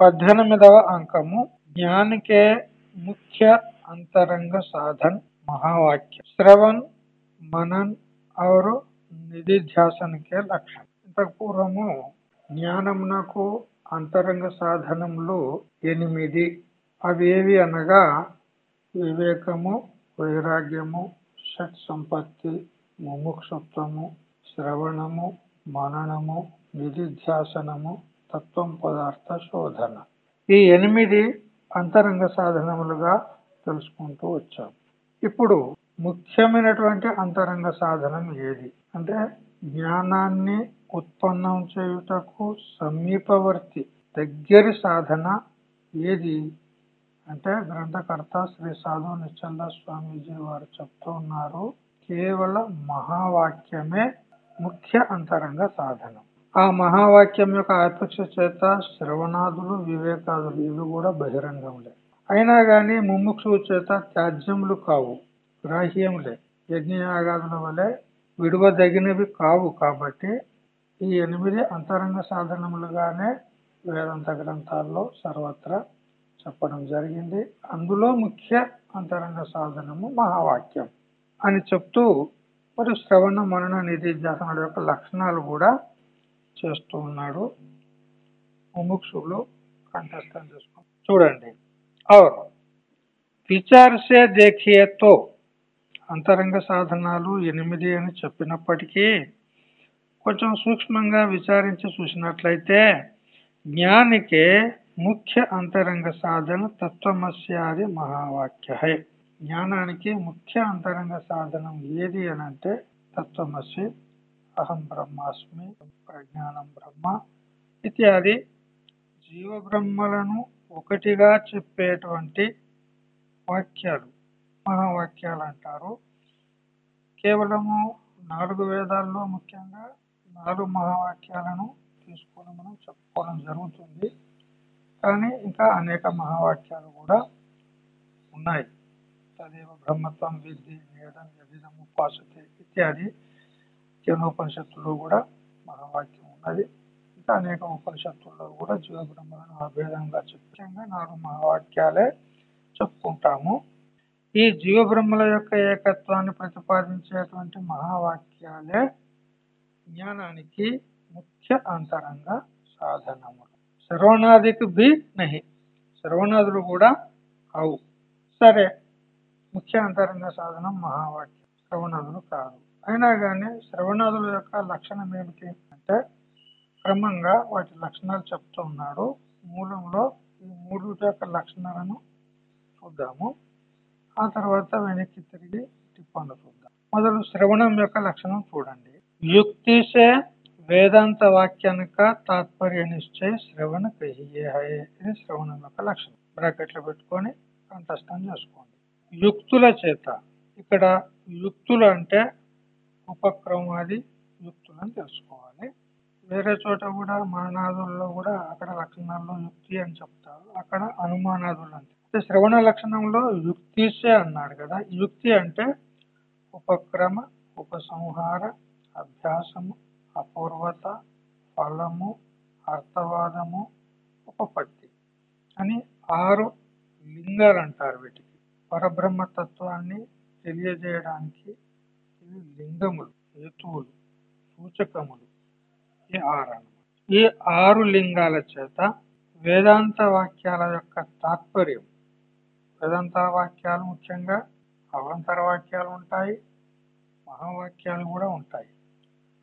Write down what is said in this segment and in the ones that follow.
పద్దెనిమిదవ అంకము జ్ఞానికే ముఖ్య అంతరంగ సాధన్ మహావాక్యం. శ్రవణ్ మనన్ అవరు నిధిధ్యాసనకే లక్ష్యం. ఇంతకు పూర్వము జ్ఞానమునకు అంతరంగ సాధనములు ఎనిమిది. అవేవి అనగా వివేకము వైరాగ్యము షట్ సంపత్తి ముముక్షత్వము శ్రవణము మననము నిధిధ్యాసనము తత్వం పదార్థ శోధన. ఈ ఎనిమిది అంతరంగ సాధనములుగా తెలుసుకుంటూ వచ్చాం. ఇప్పుడు ముఖ్యమైనటువంటి అంతరంగ సాధనం ఏది? అంటే జ్ఞానాన్ని ఉత్పన్నం చేయుటకు సమీపవర్తి దగ్గరి సాధన ఏది? అంటే గ్రంథకర్త శ్రీ సాధు నిశ్చంద స్వామీజీ వారు చెప్తూ ఉన్నారు కేవల మహావాక్యమే ముఖ్య అంతరంగ సాధనం. ఆ మహావాక్యం యొక్క ఆపేక్ష చేత శ్రవణాదులు వివేకాదులు ఇవి కూడా బహిరంగంలే. అయినా గాని ముముక్షువు చేత త్యాజ్యములు కావు గ్రాహ్యములే. యజ్ఞయాగాదుల వలె విడువదగినవి కావు కాబట్టి ఈ ఎనిమిది అంతరంగ సాధనములుగానే వేదాంత గ్రంథాల్లో సర్వత్రా చెప్పడం జరిగింది. అందులో ముఖ్య అంతరంగ సాధనము మహావాక్యం అని చెప్తూ మరి శ్రవణ మనన నిధిధ్యాసనుల యొక్క లక్షణాలు కూడా చేస్తూ ఉన్నాడు. ముముక్షులు కంఠస్థం చేసుకో చూడండి. और విచారిసే దేఖియతో అంతరంగ సాధనాలు ఎనిమిది అని చెప్పినప్పటికీ కొంచెం సూక్ష్మంగా విచారించి చూసినట్లయితే జ్ఞానికే ముఖ్య అంతరంగ సాధన తత్వమస్యాది మహావాక్య హై జ్ఞానానికి ముఖ్య అంతరంగ సాధనం ఏది అని అంటే తత్వమసి అహం బ్రహ్మాస్మి ప్రజ్ఞానం బ్రహ్మ ఇత్యాది జీవబ్రహ్మలను ఒకటిగా చెప్పేటువంటి వాక్యాలు. మహావాక్యాలు అంటారు కేవలము నాలుగు వేదాల్లో ముఖ్యంగా నాలుగు మహావాక్యాలను తీసుకొని మనం చెప్పుకోవడం జరుగుతుంది. కానీ ఇంకా అనేక మహావాక్యాలు కూడా ఉన్నాయి. తదేవ బ్రహ్మత్వం విద్ధి వేదం యదిదం ఉపాసతే ఇత్యాది కేనోపనిషత్తులో కూడా మహావాక్యం ఉన్నది. ఇంకా అనేక ఉపనిషత్తుల్లో కూడా జీవ బ్రహ్మలను అభేదంగా ముఖ్యంగా నాలుగు మహావాక్యాలే చెప్పుకుంటాము. ఈ జీవ బ్రహ్మల యొక్క ఏకత్వాన్ని ప్రతిపాదించేటువంటి మహావాక్యాలే జ్ఞానానికి ముఖ్య అంతరంగ సాధనములు. శ్రవణాదికి బి నహి. శ్రవణాదులు కూడా అవు. సరే ముఖ్య అంతరంగ సాధనం మహావాక్యం. శ్రవణాదులు కాదు. అయినా కానీ శ్రవణాదుల యొక్క లక్షణం ఏమిటి అంటే క్రమంగా వాటి లక్షణాలు చెప్తూ ఉన్నాడు. మూలంలో ఈ మూడు యొక్క లక్షణాలను చూద్దాము. ఆ తర్వాత వెనక్కి తిరిగి టిప్పను చూద్దాం. మొదలు శ్రవణం యొక్క లక్షణం చూడండి. యుక్తిసే వేదాంత వాక్యానిక తాత్పర్య నిశ్చయ శ్రవణ కహియే హయే ఇది శ్రవణం యొక్క లక్షణం. బ్రాకెట్లు పెట్టుకొని కంఠస్థం చేసుకోండి. యుక్తుల చేత ఇక్కడ యుక్తులు అంటే ఉపక్రమాది యుక్తులను తెలుసుకోవాలి. వేరే చోట కూడా మానాదుల్లో కూడా అక్కడ లక్షణాల్లో యుక్తి అని చెప్తారు. అక్కడ అనుమానాదులు అంటే శ్రవణ లక్షణంలో యుక్తిసే అన్నాడు కదా. యుక్తి అంటే ఉపక్రమ ఉపసంహార అభ్యాసము అపూర్వత ఫలము అర్థవాదము ఉపపత్తి అని ఆరు లింగాలు అంటారు వీటికి. పరబ్రహ్మ తత్వాన్ని తెలియజేయడానికి లింగములు హేతువులు సూచకములు. ఈ ఆరు ఈ ఆరు లింగాల చేత వేదాంత వాక్యాల యొక్క తాత్పర్యం. వేదాంత వాక్యాలు ముఖ్యంగా అవంతర వాక్యాలు ఉంటాయి మహావాక్యాలు కూడా ఉంటాయి.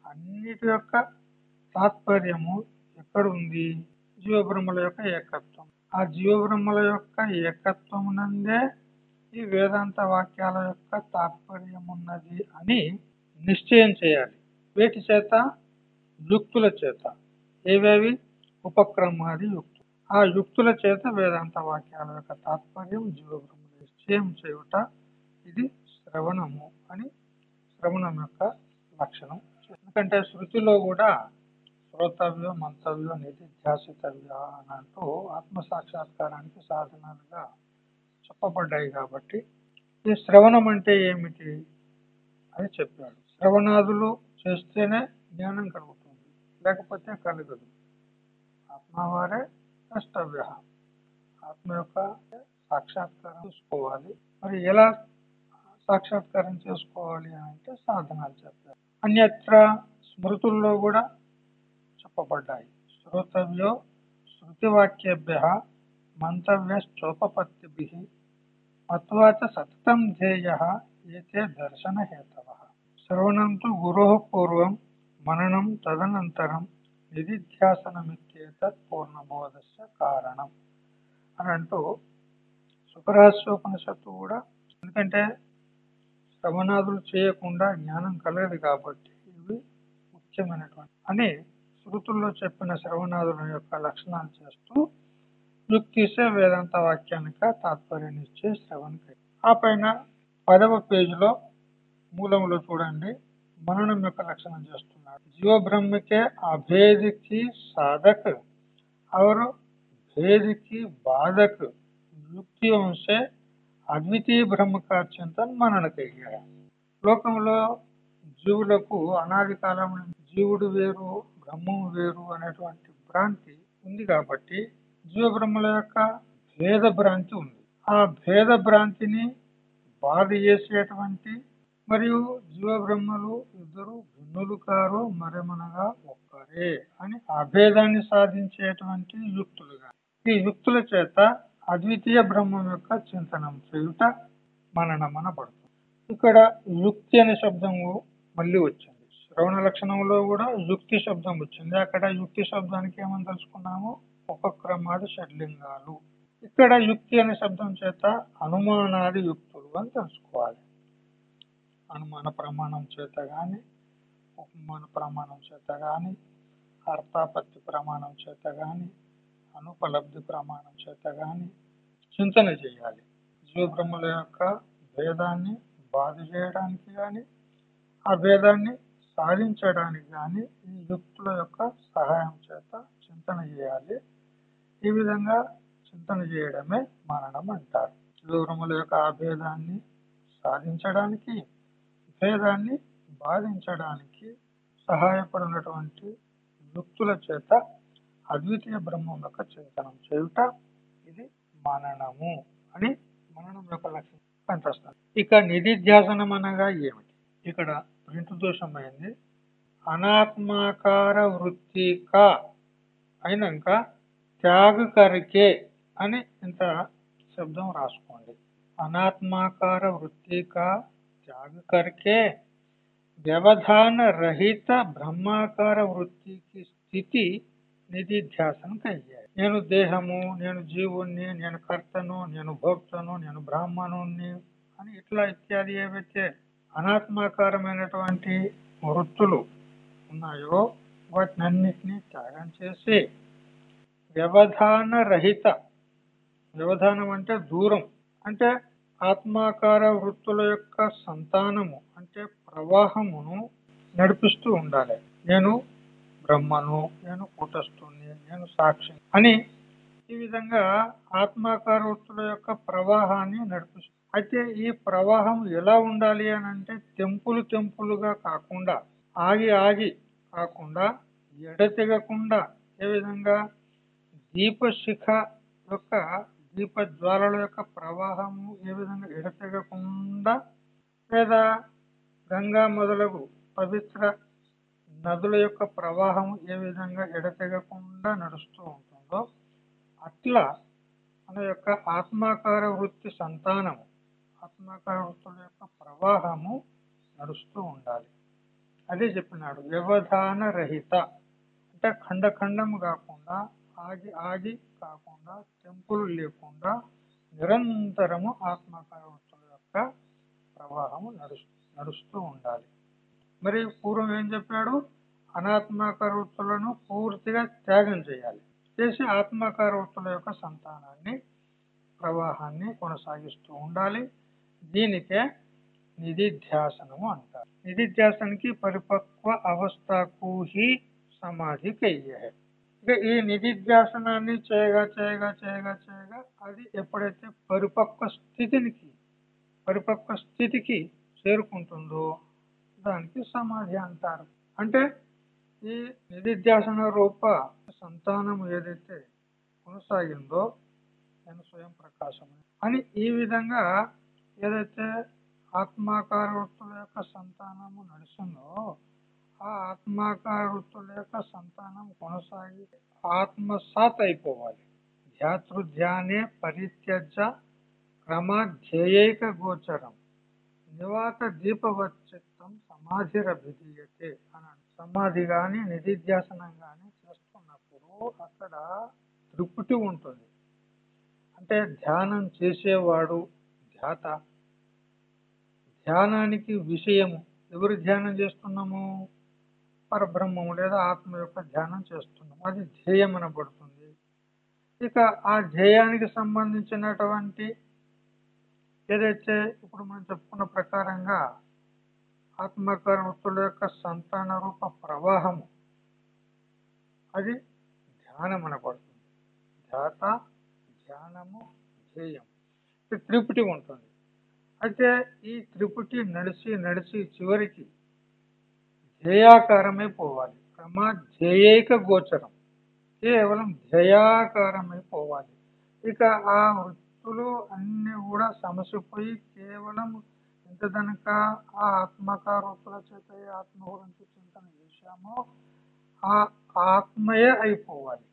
అన్నిటి యొక్క తాత్పర్యము ఎక్కడుంది? జీవబ్రహ్మల యొక్క ఏకత్వం. ఆ జీవబ్రహ్మల యొక్క ఏకత్వం నందే ఈ వేదాంత వాక్యాల యొక్క తాత్పర్యం ఉన్నది అని నిశ్చయం చేయాలి. వేటి చేత? యుక్తుల చేత. ఏవేవి? ఉపక్రమాది యుక్తు ఆ యుక్తుల చేత వేదాంత వాక్యాల యొక్క తాత్పర్యం జీవబ్రహ్మ నిశ్చయం చేయుట ఇది శ్రవణము అని శ్రవణం యొక్క లక్షణం. ఎందుకంటే శృతిలో కూడా శ్రోతవ్య మంతవ్య నిధిధ్యాసితవ్య అని అంటూ ఆత్మ సాక్షాత్కారానికి సాధనాలుగా చెప్పబడ్డాయి కాబట్టి ఈ శ్రవణం అంటే ఏమిటి అని చెప్పాడు. శ్రవణాదులు చేస్తేనే జ్ఞానం కలుగుతుంది లేకపోతే కలగదు. ఆత్మవారే కష్టవ్య సాక్షాత్కారం చేసుకోవాలి. మరి ఎలా సాక్షాత్కారం చేసుకోవాలి అని అంటే సాధనాలు చెప్పారు. అన్యత్ర స్మృతుల్లో కూడా చెప్పబడ్డాయి. శ్రోతవ్యో శృతివాక్యేభ్య మంతవ్యశ్చోపపత్తిభి మత్వా చ సతతం ధ్యేయ ఏతే దర్శన హేతవ శ్రవణం తు గురో పూర్వం మననం తదనంతరం నిధిధ్యాసనమిత్యేతత్ పూర్ణబోధస్య కారణం అని అంటూ సుఖరహస్యోపనిషత్తు కూడా ఎందుకంటే శ్రవణాదులు చేయకుండా జ్ఞానం కలగదు కాబట్టి ఇవి ముఖ్యమైనటువంటి అని శృతుల్లో చెప్పిన శ్రవణాదుల యొక్క లక్షణాలు చేస్తూ యుక్తిసే వేదాంత వాక్యానిక తాత్పర్యం ఇచ్చే శ్రవణకి ఆ పైన పదవ పేజీలో మూలంలో చూడండి మననం యొక్క లక్షణం చేస్తున్నాడు जीव ब्रह्म के अभेद की साधक और भेद की बाधक युक्तियों से అద్వితీయ బ్రహ్మ का చింతన మనన కలిగాడు లోకంలో జీవులకు అనాది కాలం నుంచి జీవుడు వేరు బ్రహ్మం వేరు అనేటువంటి భ్రాంతి ఉంది కాబట్టి జీవబ్రహ్మల యొక్క భేద భ్రాంతి ఉంది. ఆ భేద భ్రాంతిని బాధ చేసేటువంటి మరియు జీవ బ్రహ్మలు ఇద్దరు భిన్నులు కారు మరేమనగా ఒక్కరే అని అభేదాన్ని సాధించేటువంటి యుక్తులుగా ఈ యుక్తుల చేత అద్వితీయ బ్రహ్మం యొక్క చింతనం చేయుట మననమనబడుతుంది. ఇక్కడ యుక్తి అనే శబ్దము మళ్ళీ వచ్చింది. శ్రవణ లక్షణంలో కూడా యుక్తి శబ్దం వచ్చింది. అక్కడ యుక్తి శబ్దానికి ఏమని తెలుసుకున్నాము ఉపక్రమాది షడ్లింగాలు. ఇక్కడ యుక్తి అనే శబ్దం చేత అనుమానాది యుక్తులు అని తెలుసుకోవాలి. అనుమాన ప్రమాణం చేత కానీ ఉపమాన ప్రమాణం చేత కానీ అర్థాపత్తి ప్రమాణం చేత కానీ అనుపలబ్ధి ప్రమాణం చేత కానీ చింతన చేయాలి. జీవబ్రహ్మల యొక్క భేదాన్ని బాధ చేయడానికి కానీ ఆ భేదాన్ని సాధించడానికి కానీ ఈ యుక్తుల యొక్క సహాయం చేత చింతన చేయాలి. ఈ విధంగా చింతన చేయడమే మననం అంటారు. దూరముల యొక్క అభేదాన్ని సాధించడానికి భేదాన్ని బాధించడానికి సహాయపడినటువంటి యుక్తుల చేత అద్వితీయ బ్రహ్మం యొక్క చింతనం చేయుట ఇది మననము అని మననం యొక్క లక్ష్యం పనిచేస్తాను ఇక నిధిధ్యాసనం అనగా ఏమిటి? ఇక్కడ ప్రింట్ దోషమైంది. అనాత్మాకార వృత్తిక అయినాక త్యాగ కరికే అని ఇంత శబ్దం రాసుకోండి అనాత్మాకార వృత్తిక त्याग करके వ్యవధాన రహిత బ్రహ్మాకార వృత్తికి స్థితి నిధిధ్యాసన కయ్యాయి నేను దేహము నేను జీవుణ్ణి నేను కర్తను నేను భోక్తను నేను బ్రాహ్మణుణ్ణి అని ఇట్లా ఇత్యాది ఏవైతే అనాత్మాకారమైనటువంటి వృత్తులు ఉన్నాయో వాటినన్నిటినీ త్యాగం చేసి వ్యవధాన రహిత వ్యవధానం అంటే దూరం. అంటే ఆత్మాకార వృత్తుల యొక్క సంతానము అంటే ప్రవాహమును నడిపిస్తూ ఉండాలి. నేను బ్రహ్మను నేను కూటస్థుని నేను సాక్షి అని ఈ విధంగా ఆత్మాకార వృత్తుల యొక్క ప్రవాహాన్ని నడిపిస్తుంది అయితే ఈ ప్రవాహం ఎలా ఉండాలి అని అంటే తెంపులు తెంపులుగా కాకుండా ఆగి ఆగి కాకుండా ఎడతెగకుండా ఏ విధంగా దీపశిఖ యొక్క దీప జ్వాలల యొక్క ప్రవాహము ఏ విధంగా ఎడతెగకుండా లేదా గంగా మొదలగు పవిత్ర నదుల యొక్క ప్రవాహం ఏ విధంగా ఎడతెగకుండా నడుస్తూ ఉంటుందో అట్లా మన యొక్క ఆత్మాకార వృత్తి సంతానము ఆత్మాకార వృత్తుల యొక్క ప్రవాహము నడుస్తూ ఉండాలి. అదే చెప్పినాడు వ్యవధాన రహిత అంటే ఖండఖండము కాకుండా ఆగి ఆగి కాకుండా తెంపులు లేకుండా నిరంతరము ఆత్మాకార వృత్తుల యొక్క ప్రవాహము నడుస్తూ నడుస్తూ ఉండాలి. మరి పూర్వం ఏం చెప్పాడు? అనాత్మకార వృత్తులను పూర్తిగా త్యాగం చేయాలి. చేసి ఆత్మకార వృత్తుల యొక్క సంతానాన్ని ప్రవాహాన్ని కొనసాగిస్తూ ఉండాలి. దీనికే నిధిధ్యాసనము అంటారు. నిధిధ్యాసనకి పరిపక్వ అవస్థకు హి సమాధి కయ్యే. ఈ నిధిధ్యాసనాన్ని చేయగా చేయగా చేయగా చేయగా అది ఎప్పుడైతే పరిపక్వ స్థితికి పరిపక్వ స్థితికి చేరుకుంటుందో దానికి సమాధి అంటారు. అంటే ఈ నిధిధ్యాసన రూప సంతానం ఏదైతే కొనసాగిందో నేను స్వయం ప్రకాశం అని. ఈ విధంగా ఏదైతే ఆత్మాకార వృత్తుల యొక్క సంతానము నడుస్తుందో ఆ ఆత్మాకార వృత్తుల యొక్క సంతానం కొనసాగి ఆత్మసాత్ అయిపోవాలి ధ్యాతృధ్యానే పరిత్యజ క్రమాధ్యేయైక గోచరం నివాత దీపవచ్చిత్తం సమాధిరభిధీయతే అని సమాధి కానీ నిధిధ్యాసనం కానీ చేస్తున్నప్పుడు అక్కడ తృప్తి ఉంటుంది. అంటే ధ్యానం చేసేవాడు ధ్యాత. ధ్యానానికి విషయము. ఎవరు ధ్యానం చేస్తున్నాము? పరబ్రహ్మము లేదా ఆత్మ యొక్క ధ్యానం చేస్తున్నాము అది ధ్యేయం ఇక ఆ ధ్యేయానికి సంబంధించినటువంటి ఏదైతే ఇప్పుడు మనం చెప్పుకున్న ప్రకారంగా ఆత్మకార యొక్క సంతాన రూప ప్రవాహము అది ధ్యానం అనబడుతుంది ధ్యాత ధ్యానము ధ్యేయం. ఇది త్రిపుటి ఉంటుంది. అయితే ఈ త్రిపుటి నడిచి నడిచి చివరికి ధ్యేయాకారమై పోవాలి క్రమ ధ్యేయైక గోచరం. కేవలం ధ్యేయాకారమై పోవాలి ఇక ఆ వృత్తులు అన్నీ కూడా సమసిపోయి కేవలం ఎంత కనుక ఆ ఆత్మకార వృత్తుల చేత ఆత్మ గురించి చింతన చేశామో ఆ ఆత్మయే అయిపోవాలి.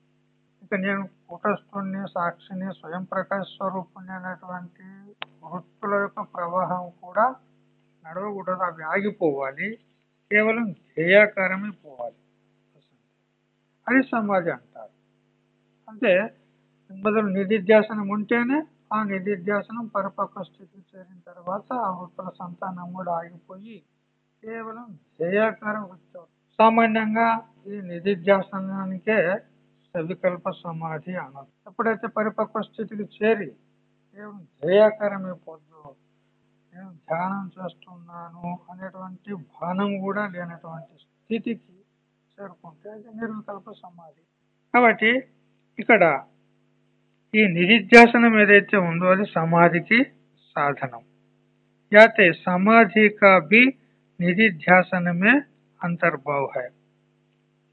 ఇక నేను కూటస్థుణ్ణి సాక్షిని స్వయం ప్రకాశ స్వరూపుణ్ణి అనేటువంటి వృత్తుల యొక్క ప్రవాహం కూడా నడవకూడదు అవి ఆగిపోవాలి. కేవలం ధ్యేయాకారమే పోవాలి. అది సమాధి అంటారు. అంటే మొదలు నిధిధ్యాసనం ఉంటేనే ఆ నిధిధ్యాసనం పరిపక్వ స్థితికి చేరిన తర్వాత ఆ ఉత్తర సంతానం కూడా ఆగిపోయి కేవలం ధ్యేయాకారం వచ్చారు సామాన్యంగా ఈ నిధిధ్యాసనానికే సవికల్ప సమాధి అన్నది ఎప్పుడైతే పరిపక్వ స్థితికి చేరి కేవలం ధ్యేయాకారం నేను ధ్యానం చేస్తున్నాను అనేటువంటి భానం కూడా లేనటువంటి స్థితికి చేరుకుంటే అది నిర్వికల్ప సమాధి. కాబట్టి ఇక్కడ ఈ నిధిధ్యాసనం ఏదైతే ఉందో అది సమాధికి సాధనం. యాతే సమాధి కా భీ నిధిధ్యాసనమే అంతర్భావ్ హై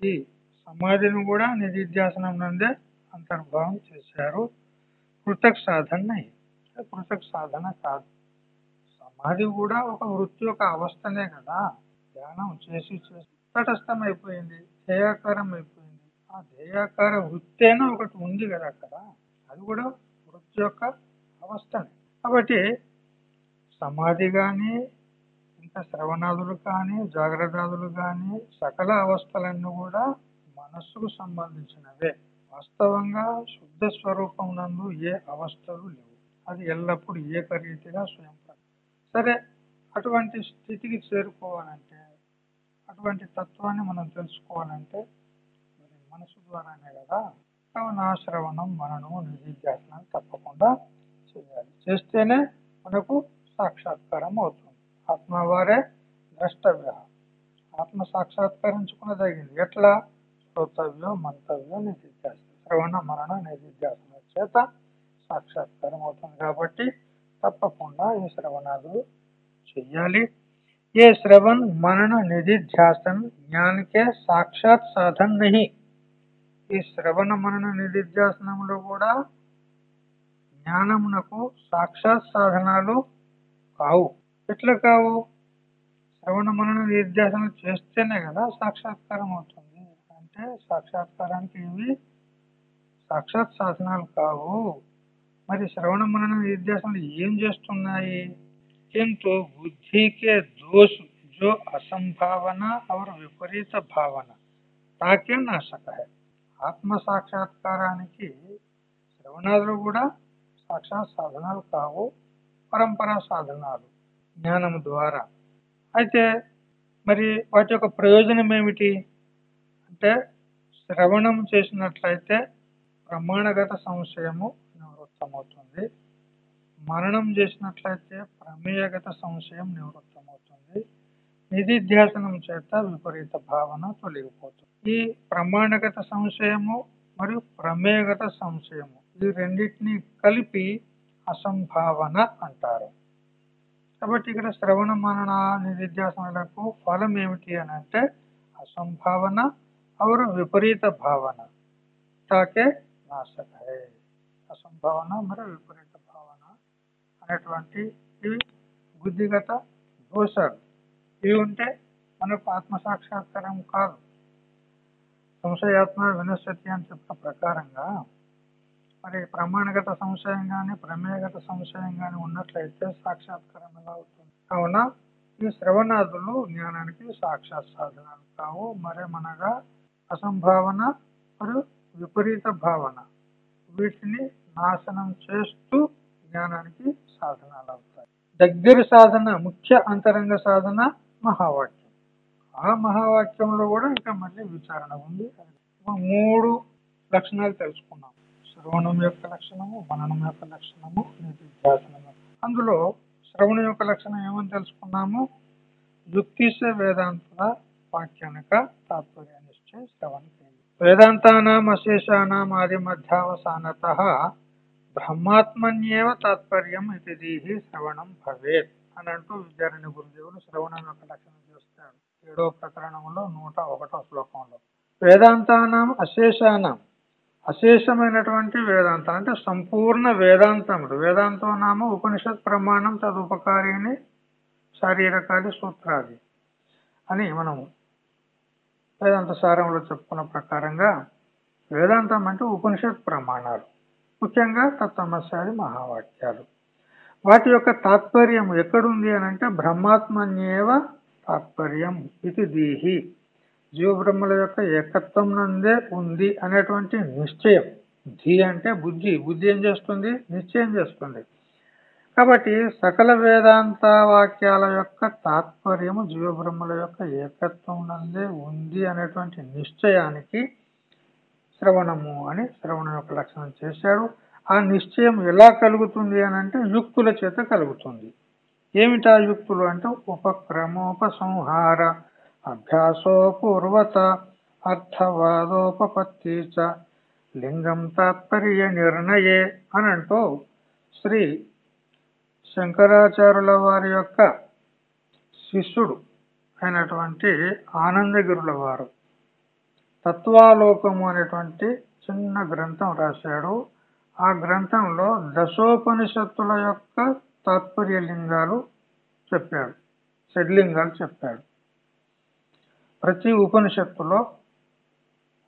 ఈ సమాధిని కూడా నిధిధ్యాసనం నందే అంతర్భావం చేశారు. పృథక్ సాధన నహీ. అది పృథక్ సాధన కాదు. అది కూడా ఒక వృత్తి యొక్క అవస్థనే కదా. ధ్యానం చేసి చేసి తటస్థం అయిపోయింది ధ్యేయాకారం అయిపోయింది ఆ ధ్యేయాకార వృత్తేన ఒకటి ఉంది కదా అక్కడ. అది కూడా వృత్తి యొక్క అవస్థనే. కాబట్టి సమాధి కానీ ఇంకా శ్రవణాదులు కానీ జాగ్రత్తలు కానీ సకల అవస్థలన్నీ కూడా మనస్సుకు సంబంధించినవే. వాస్తవంగా శుద్ధ స్వరూపం నందు ఏ అవస్థలు లేవు. అది ఎల్లప్పుడూ ఏకరీతిగా స్వయం సరే అటువంటి స్థితికి చేరుకోవాలంటే అటువంటి తత్వాన్ని మనం తెలుసుకోవాలంటే మరి మనసు ద్వారానే కదా కావున శ్రవణం మననం నిధిధ్యాసనం తప్పకుండా చేయాలి. చేస్తేనే మనకు సాక్షాత్కారం అవుతుంది. ఆత్మవారే ద్రష్టవ్య ఆత్మ సాక్షాత్కరించుకునదగింది ఎట్లా? శ్రోతవ్యం మంతవ్యం నిధిధ్యాసనం. శ్రవణ మరణ నిధిధ్యాసనం చేత సాక్షాత్కారం అవుతుంది. కాబట్టి తప్పకుండా ఈ శ్రవణాదులు చెయ్యాలి ये श्रवण मनन निधिध्यासन ज्ञान के సాక్షాత్ సాధన్ నహి ఈ శ్రవణ మనన నిధిధ్యాసనంలో కూడా జ్ఞానమునకు సాక్షాత్ సాధనాలు కావు ఎట్లా కావు శ్రవణ మనన నిధిధ్యాసనం చేస్తేనే కదా సాక్షాత్కారం అవుతుంది అంటే సాక్షాత్కారానికి ఇవి సాక్షాత్ సాధనాలు కావు మరి శ్రవణ మనన నిర్దేశాలు ఏం చేస్తున్నాయి? కింటూ బుద్ధికే దోష. జో అసంభావన అవర్ విపరీత భావన. తాకే నాశక ఆత్మ సాక్షాత్కారానికి శ్రవణాదులు కూడా సాక్షాత్ సాధనాలు కావు పరంపరా సాధనాలు జ్ఞానం ద్వారా. అయితే మరి వాటి యొక్క ప్రయోజనం ఏమిటి? అంటే శ్రవణం చేసినట్లయితే ప్రమాణగత సంశయము నివృత్తమవుతుంది. మరణం చేసినట్లయితే ప్రమేయగత సంశయం నివృత్తమవుతుంది. నిధిధ్యాసనం చేత విపరీత భావన తొలగిపోతుంది. ఈ ప్రమాణగత సంశయము మరియు ప్రమేయగత సంశయము ఈ రెండింటిని కలిపి అసంభావన అంటారు. కాబట్టి ఇక్కడ శ్రవణ మరణ నిధిధ్యాసనలకు ఫలం ఏమిటి అని అంటే అసంభావన और విపరీత భావన. తాకే నాశక. అసంభావన మరియు విపరీత భావన అనేటువంటి ఇవి బుద్ధిగత దోషాలు. ఇవి ఉంటే మనకు ఆత్మ సాక్షాత్కారం కాదు. సంశయాత్మ వినశతి అని చెప్పిన ప్రకారంగా మరి ప్రమాణగత సంశయం కానీ ప్రమేయగత సంశయం కానీ ఉన్నట్లయితే సాక్షాత్కారం ఎలా అవుతుంది? కావున ఈ శ్రవణాదులు జ్ఞానానికి సాక్షాత్ సాధనాలు కావు. మరేమనగా అసంభావన మరియు విపరీత భావన. వీటిని నాశనం చేస్తూ జ్ఞానానికి సాధనాలు అవుతాయి దగ్గర సాధన ముఖ్య అంతరంగ సాధన మహావాక్యం. ఆ మహావాక్యంలో కూడా ఇంకా మళ్ళీ విచారణ ఉంది. మూడు లక్షణాలు తెలుసుకున్నాం. శ్రవణం యొక్క లక్షణము మననం యొక్క లక్షణము నిధిధ్యాసనం అందులో శ్రవణం యొక్క లక్షణం ఏమని తెలుసుకున్నాము? యుక్తిశ వేదాంత వాక్యానిక తాత్పర్య నిశ్చయ శ్రవణ. వేదాంతానాం అశేషానాం ఆది మధ్యావసానత బ్రహ్మాత్మన్యేవ తాత్పర్యం ఇది దీహి శ్రవణం భవేత్ అని అంటూ విద్యారణ్య గురుదేవులు శ్రవణం యొక్క లక్షణం చేస్తాడు ఏడో ప్రకరణంలో నూట ఒకటో శ్లోకంలో. వేదాంతానాం అశేషానం. అశేషమైనటువంటి వేదాంతం అంటే సంపూర్ణ వేదాంతములు వేదాంతం నామ ఉపనిషత్ ప్రమాణం తదుపకారిణి శారీరకాది సూత్రాది అని మనము వేదాంత సారంలో చెప్పుకున్న ప్రకారంగా వేదాంతం అంటే ఉపనిషత్ ప్రమాణాలు. ముఖ్యంగా తత్వమశాది మహావాక్యాలు. వాటి యొక్క తాత్పర్యం ఎక్కడుంది అని అంటే బ్రహ్మాత్మన్యేవ తాత్పర్యం ఇది దీహి. జీవబ్రహ్మల యొక్క ఏకత్వం నందే ఉంది అనేటువంటి నిశ్చయం. ధీ అంటే బుద్ధి. బుద్ధి ఏం చేస్తుంది? నిశ్చయం చేస్తుంది. కాబట్టి సకల వేదాంత వాక్యాల యొక్క తాత్పర్యము జీవబ్రహ్మల యొక్క ఏకత్వం నందే ఉంది అనేటువంటి నిశ్చయానికి శ్రవణము అని శ్రవణం యొక్క లక్షణం చేశాడు. ఆ నిశ్చయం ఎలా కలుగుతుంది అనంటే యుక్తుల చేత కలుగుతుంది. ఏమిటా యుక్తులు అంటే ఉపక్రమోపసంహార అభ్యాసో అర్థవాదోపత్తి అర్థవాదోపపత్తి చ లింగం తాత్పర్య నిర్ణయే అనంటూ శ్రీ శంకరాచార్యుల వారి యొక్క శిష్యుడు అయినటువంటి ఆనందగిరుల వారు. తత్వాలోకము అనేటువంటి చిన్న గ్రంథం రాశాడు. ఆ గ్రంథంలో దశోపనిషత్తుల యొక్క తాత్పర్య లింగాలు చెప్పాడు. షడ్లింగాలు చెప్పాడు. ప్రతి ఉపనిషత్తులో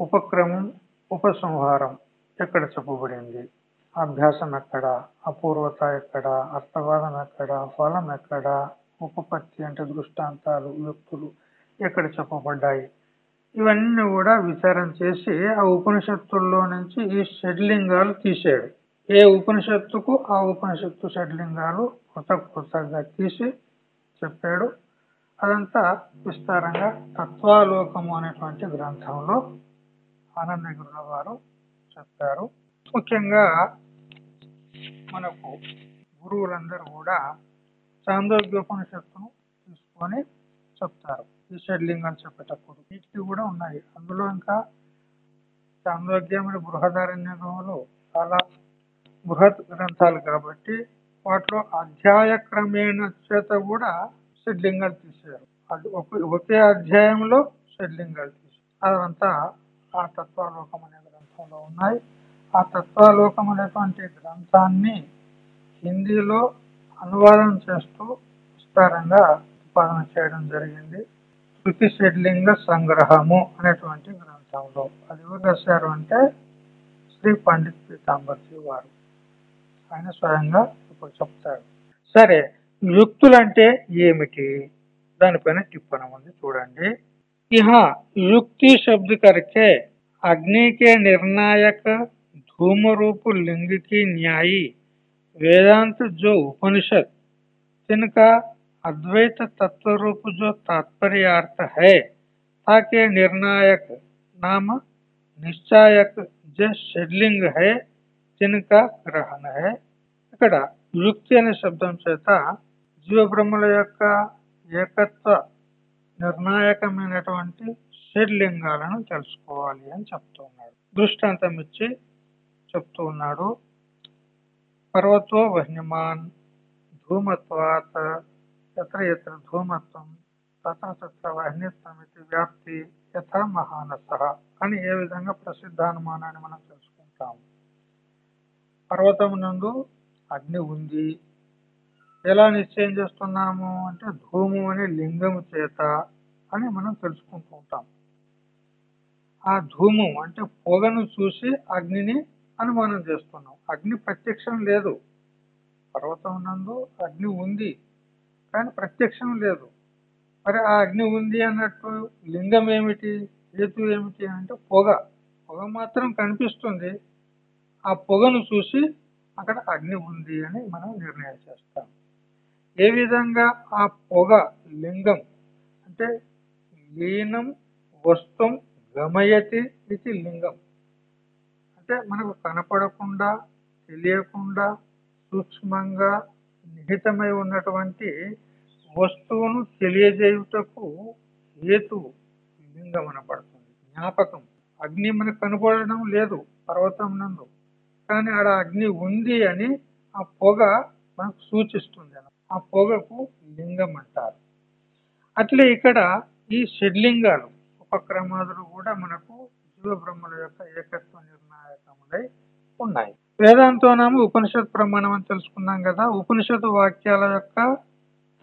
ఉపక్రమం ఉపసంహారం ఎక్కడ చెప్పబడింది? అభ్యాసం ఎక్కడ అపూర్వత ఎక్కడ అర్థవాదం ఎక్కడ ఫలం ఎక్కడ ఉపపత్తి అంటే దృష్టాంతాలు యుక్తులు ఎక్కడ చెప్పబడ్డాయి? ఇవన్నీ కూడా విచారం చేసి ఆ ఉపనిషత్తుల్లో నుంచి ఈ షడ్లింగాలు తీసేవి ఏ ఉపనిషత్తుకు? ఆ ఉపనిషత్తు షడ్లింగాలు కొత్త కొత్తగా తీసి చెప్పాడు. అదంతా విస్తారంగా తత్వాలోకము అనేటువంటి గ్రంథంలో ఆనందగిరుల వారు చెప్పారు. ముఖ్యంగా మనకు గురువులందరూ కూడా చాందోగ్యోపనిషత్తును తీసుకొని చెప్తారు. ఈ షడ్లింగం చెప్పేటప్పుడు వీటికి కూడా ఉన్నాయి. అందులో ఇంకా చాందోగ్యములు బృహదారణ్యంలో చాలా బృహత్ గ్రంథాలు కాబట్టి వాటిలో అధ్యాయ క్రమేణ చేత కూడా షడ్లింగాలు తీసారు అది ఒకే అధ్యాయంలో షడ్లింగాలు తీసారు అదంతా ఆ తత్వాలోకం అనే గ్రంథంలో ఉన్నాయి. ఆ తత్వలోకం అనేటువంటి గ్రంథాన్ని హిందీలో అనువాదం చేస్తూ విస్తారంగా ప్రతిపాదన చేయడం జరిగింది. శృతి షెడ్లింగ సంగ్రహము అనేటువంటి గ్రంథంలో. అది ఎవరు రాశారు అంటే శ్రీ పండిత్ పీతాంబర్జీ వారు. ఆయన స్వయంగా ఇప్పుడు చెప్తారు. సరే యుక్తులు అంటే ఏమిటి? దానిపైన టిప్పణం ఉంది చూడండి. ఇహ యుక్తి శబ్ద కరికే అగ్నికే నిర్ణాయక निर्णायक धूम रूप लिंग की न्यायी वेदांत जो उपनिषद जिनका अद्वैत तत्व रूप जो तात्पर्यार्थ है ताकि निर्णायक नाम निश्चायक जो షడ్లింగ్ है जिनका గ్రహణ है ఇక్కడ యుక్తి అనే శబ్దం చేత జీవ బ్రహ్మల యొక్క ఏకత్వ నిర్ణాయకమైనటువంటి షడ్లింగాలను తెలుసుకోవాలి అని చెప్తూ ఉన్నాడు దృష్టాంతం ఇచ్చి చెప్తూ ఉన్నాడు. పర్వతో వహ్నిమాన్ ధూమత్వాత్ ఎత్ర ఎత్ర ధూమత్వం తత్ర తత్ర వహ్నిత్వం ఇది వ్యాప్తి యథా మహానస అని ఏ విధంగా ప్రసిద్ధానుమానాన్ని మనం తెలుసుకుంటాము పర్వతం నందు అగ్ని ఉంది. ఎలా నిశ్చయం చేస్తున్నాము అంటే ధూము అనే లింగము చేత అని మనం తెలుసుకుంటూ ఉంటాం. ఆ ధూము అంటే పొగను చూసి అగ్నిని అనుమానం చేస్తున్నాం. అగ్ని ప్రత్యక్షం లేదు. పర్వతం నందు అగ్ని ఉంది కానీ ప్రత్యక్షం లేదు. మరి ఆ అగ్ని ఉంది అన్నట్టు లింగం ఏమిటి హేతు ఏమిటి అంటే పొగ. పొగ మాత్రం కనిపిస్తుంది. ఆ పొగను చూసి అక్కడ అగ్ని ఉంది అని మనం నిర్ణయం చేస్తాం. ఏ విధంగా ఆ పొగ లింగం అంటే లీనం వస్తుం గమయతి ఇది లింగం. అంటే మనకు కనపడకుండా తెలియకుండా సూక్ష్మంగా నిహితమై ఉన్నటువంటి వస్తువును తెలియజేయుటకు హేతు లింగం అనపడుతుంది జ్ఞాపకం. అగ్ని మనకు కనపడడం లేదు పర్వతం నందు. కానీ ఆడ అగ్ని ఉంది అని ఆ పొగ మనకు సూచిస్తుంది. ఆ పొగకు లింగం అంటారు. అట్లే ఇక్కడ ఈ షడ్లింగాలు ఉపక్రమాదులు కూడా మనకు జీవ బ్రహ్మల యొక్క ఏకత్వ నిర్ణాయకములై ఉన్నాయి. వేదాంతోనాము ఉపనిషత్ ప్రమాణం అని తెలుసుకున్నాం కదా. ఉపనిషత్ వాక్యాల యొక్క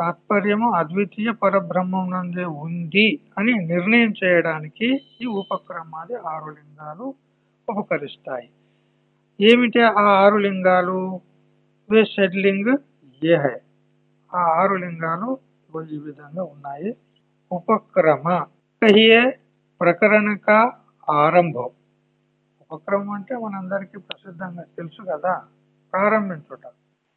తాత్పర్యము అద్వితీయ పరబ్రహ్మం నందే ఉంది అని నిర్ణయం చేయడానికి ఈ ఉపక్రమాది ఆరు లింగాలు ఉపకరిస్తాయి. ఏమిటి ఆ ఆరు లింగాలు? వే షడ్లింగ్ ఏ హై. ఆ ఆరు లింగాలు ఈ విధంగా ఉన్నాయి. ఉపక్రమ. కహియే ప్రకరణ కా ఆరంభం ఉపక్రమం అంటే మనందరికీ ప్రసిద్ధంగా తెలుసు కదా ప్రారంభించుట.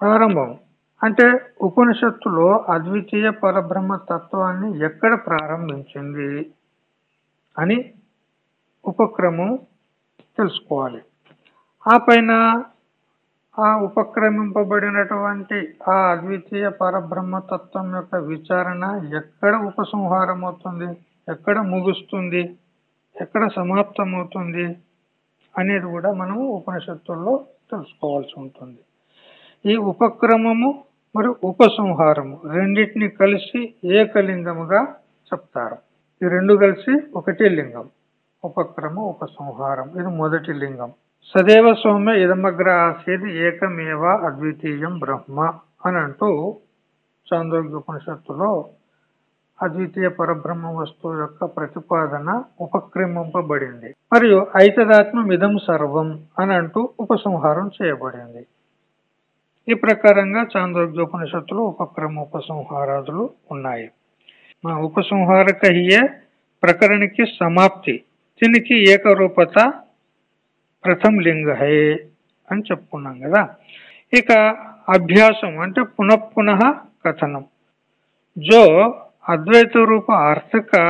ప్రారంభం అంటే ఉపనిషత్తులో అద్వితీయ పరబ్రహ్మ తత్వాన్ని ఎక్కడ ప్రారంభించింది అని ఉపక్రమం తెలుసుకోవాలి. ఆ పైన ఆ ఉపక్రమింపబడినటువంటి ఆ అద్వితీయ పరబ్రహ్మ తత్వం యొక్క విచారణ ఎక్కడ ఉపసంహారం అవుతుంది ఎక్కడ ముగుస్తుంది ఎక్కడ సమాప్తమవుతుంది అనేది కూడా మనము ఉపనిషత్తుల్లో తెలుసుకోవాల్సి ఉంటుంది. ఈ ఉపక్రమము మరియు ఉపసంహారము రెండింటిని కలిసి ఏకలింగముగా చెప్తారు? ఈ రెండు కలిసి ఒకటే లింగం. ఉపక్రమ ఉపసంహారం ఇది మొదటి లింగం. సదేవ సౌమ్య ఇదమగ్ర ఆసేది ఏకమేవ అద్వితీయం బ్రహ్మ అని అంటూ చాంద్రోగ్యోపనిషత్తులో అద్వితీయ పరబ్రహ్మ వస్తువు యొక్క ప్రతిపాదన ఉపక్రమింపబడింది. మరియు ఐతదాత్మ ఇదం సర్వం అని అంటూ ఉపసంహారం చేయబడింది. ఈ ప్రకారంగా చాంద్రోగ్యోపనిషత్తులు ఉపక్రమ ఉపసంహారాదులు ఉన్నాయి. మా ఉపసంహారక హియే ప్రకరణకి సమాప్తి. దీనికి ఏకరూపత ప్రథమ లింగ హే అని చెప్పుకున్నాం కదా. ఇక అభ్యాసం అంటే పునఃపున కథనం. జో అద్వైత రూప अर्थ का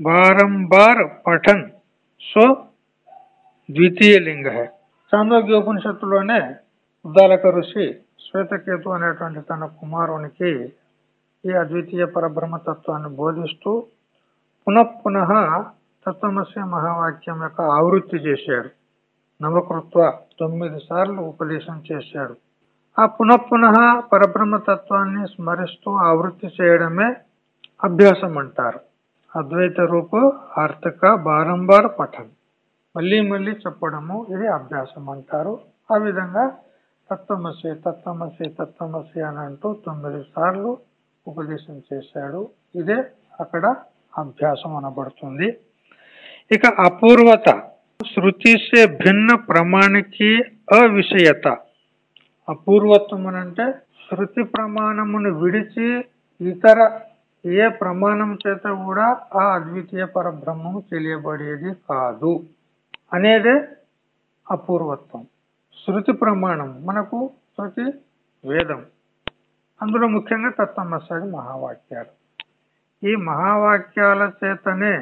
बारंबार पठन सो ద్వితీయ లింగ హే చాందోగ్యోపనిషత్తులోనే ఉద్దాలక ఋషి శ్వేతకేతు అనేటువంటి తన కుమారునికి ఈ అద్వితీయ పరబ్రహ్మ తత్వాన్ని బోధిస్తూ పునఃపునః తత్వమస్య మహావాక్యం యొక్క ఆవృత్తి చేశాడు నవకృత్వ తొమ్మిది సార్లు ఉపదేశం చేశాడు ఆ పునఃపునః పరబ్రహ్మతత్వాన్ని స్మరిస్తూ ఆవృత్తి చేయడమే అభ్యాసం అంటారు అద్వైత రూపు ఆర్థక బారంబార్ పఠం మళ్ళీ మళ్ళీ చెప్పడము ఇది అభ్యాసం అంటారు ఆ విధంగా తత్వమసి తత్వమసి తత్వమసి అని అంటూ తొమ్మిది సార్లు ఉపదేశం చేశాడు. ఇదే అక్కడ అభ్యాసం అనబడుతుంది. ఇక అపూర్వత శృతిసే భిన్న ప్రమాణికి అవిషయత. అపూర్వత్వం అంటే శృతి ప్రమాణమును విడిచి ఇతర ఏ ప్రమాణం చేత కూడా ఆ అద్వితీయ పరబ్రహ్మము తెలియబడేది కాదు అనేదే అపూర్వత్వం. శృతి ప్రమాణం మనకు శృతి వేదం. అందులో ముఖ్యంగా తత్వమసాది మహావాక్యాలు. ఈ మహావాక్యాల చేతనే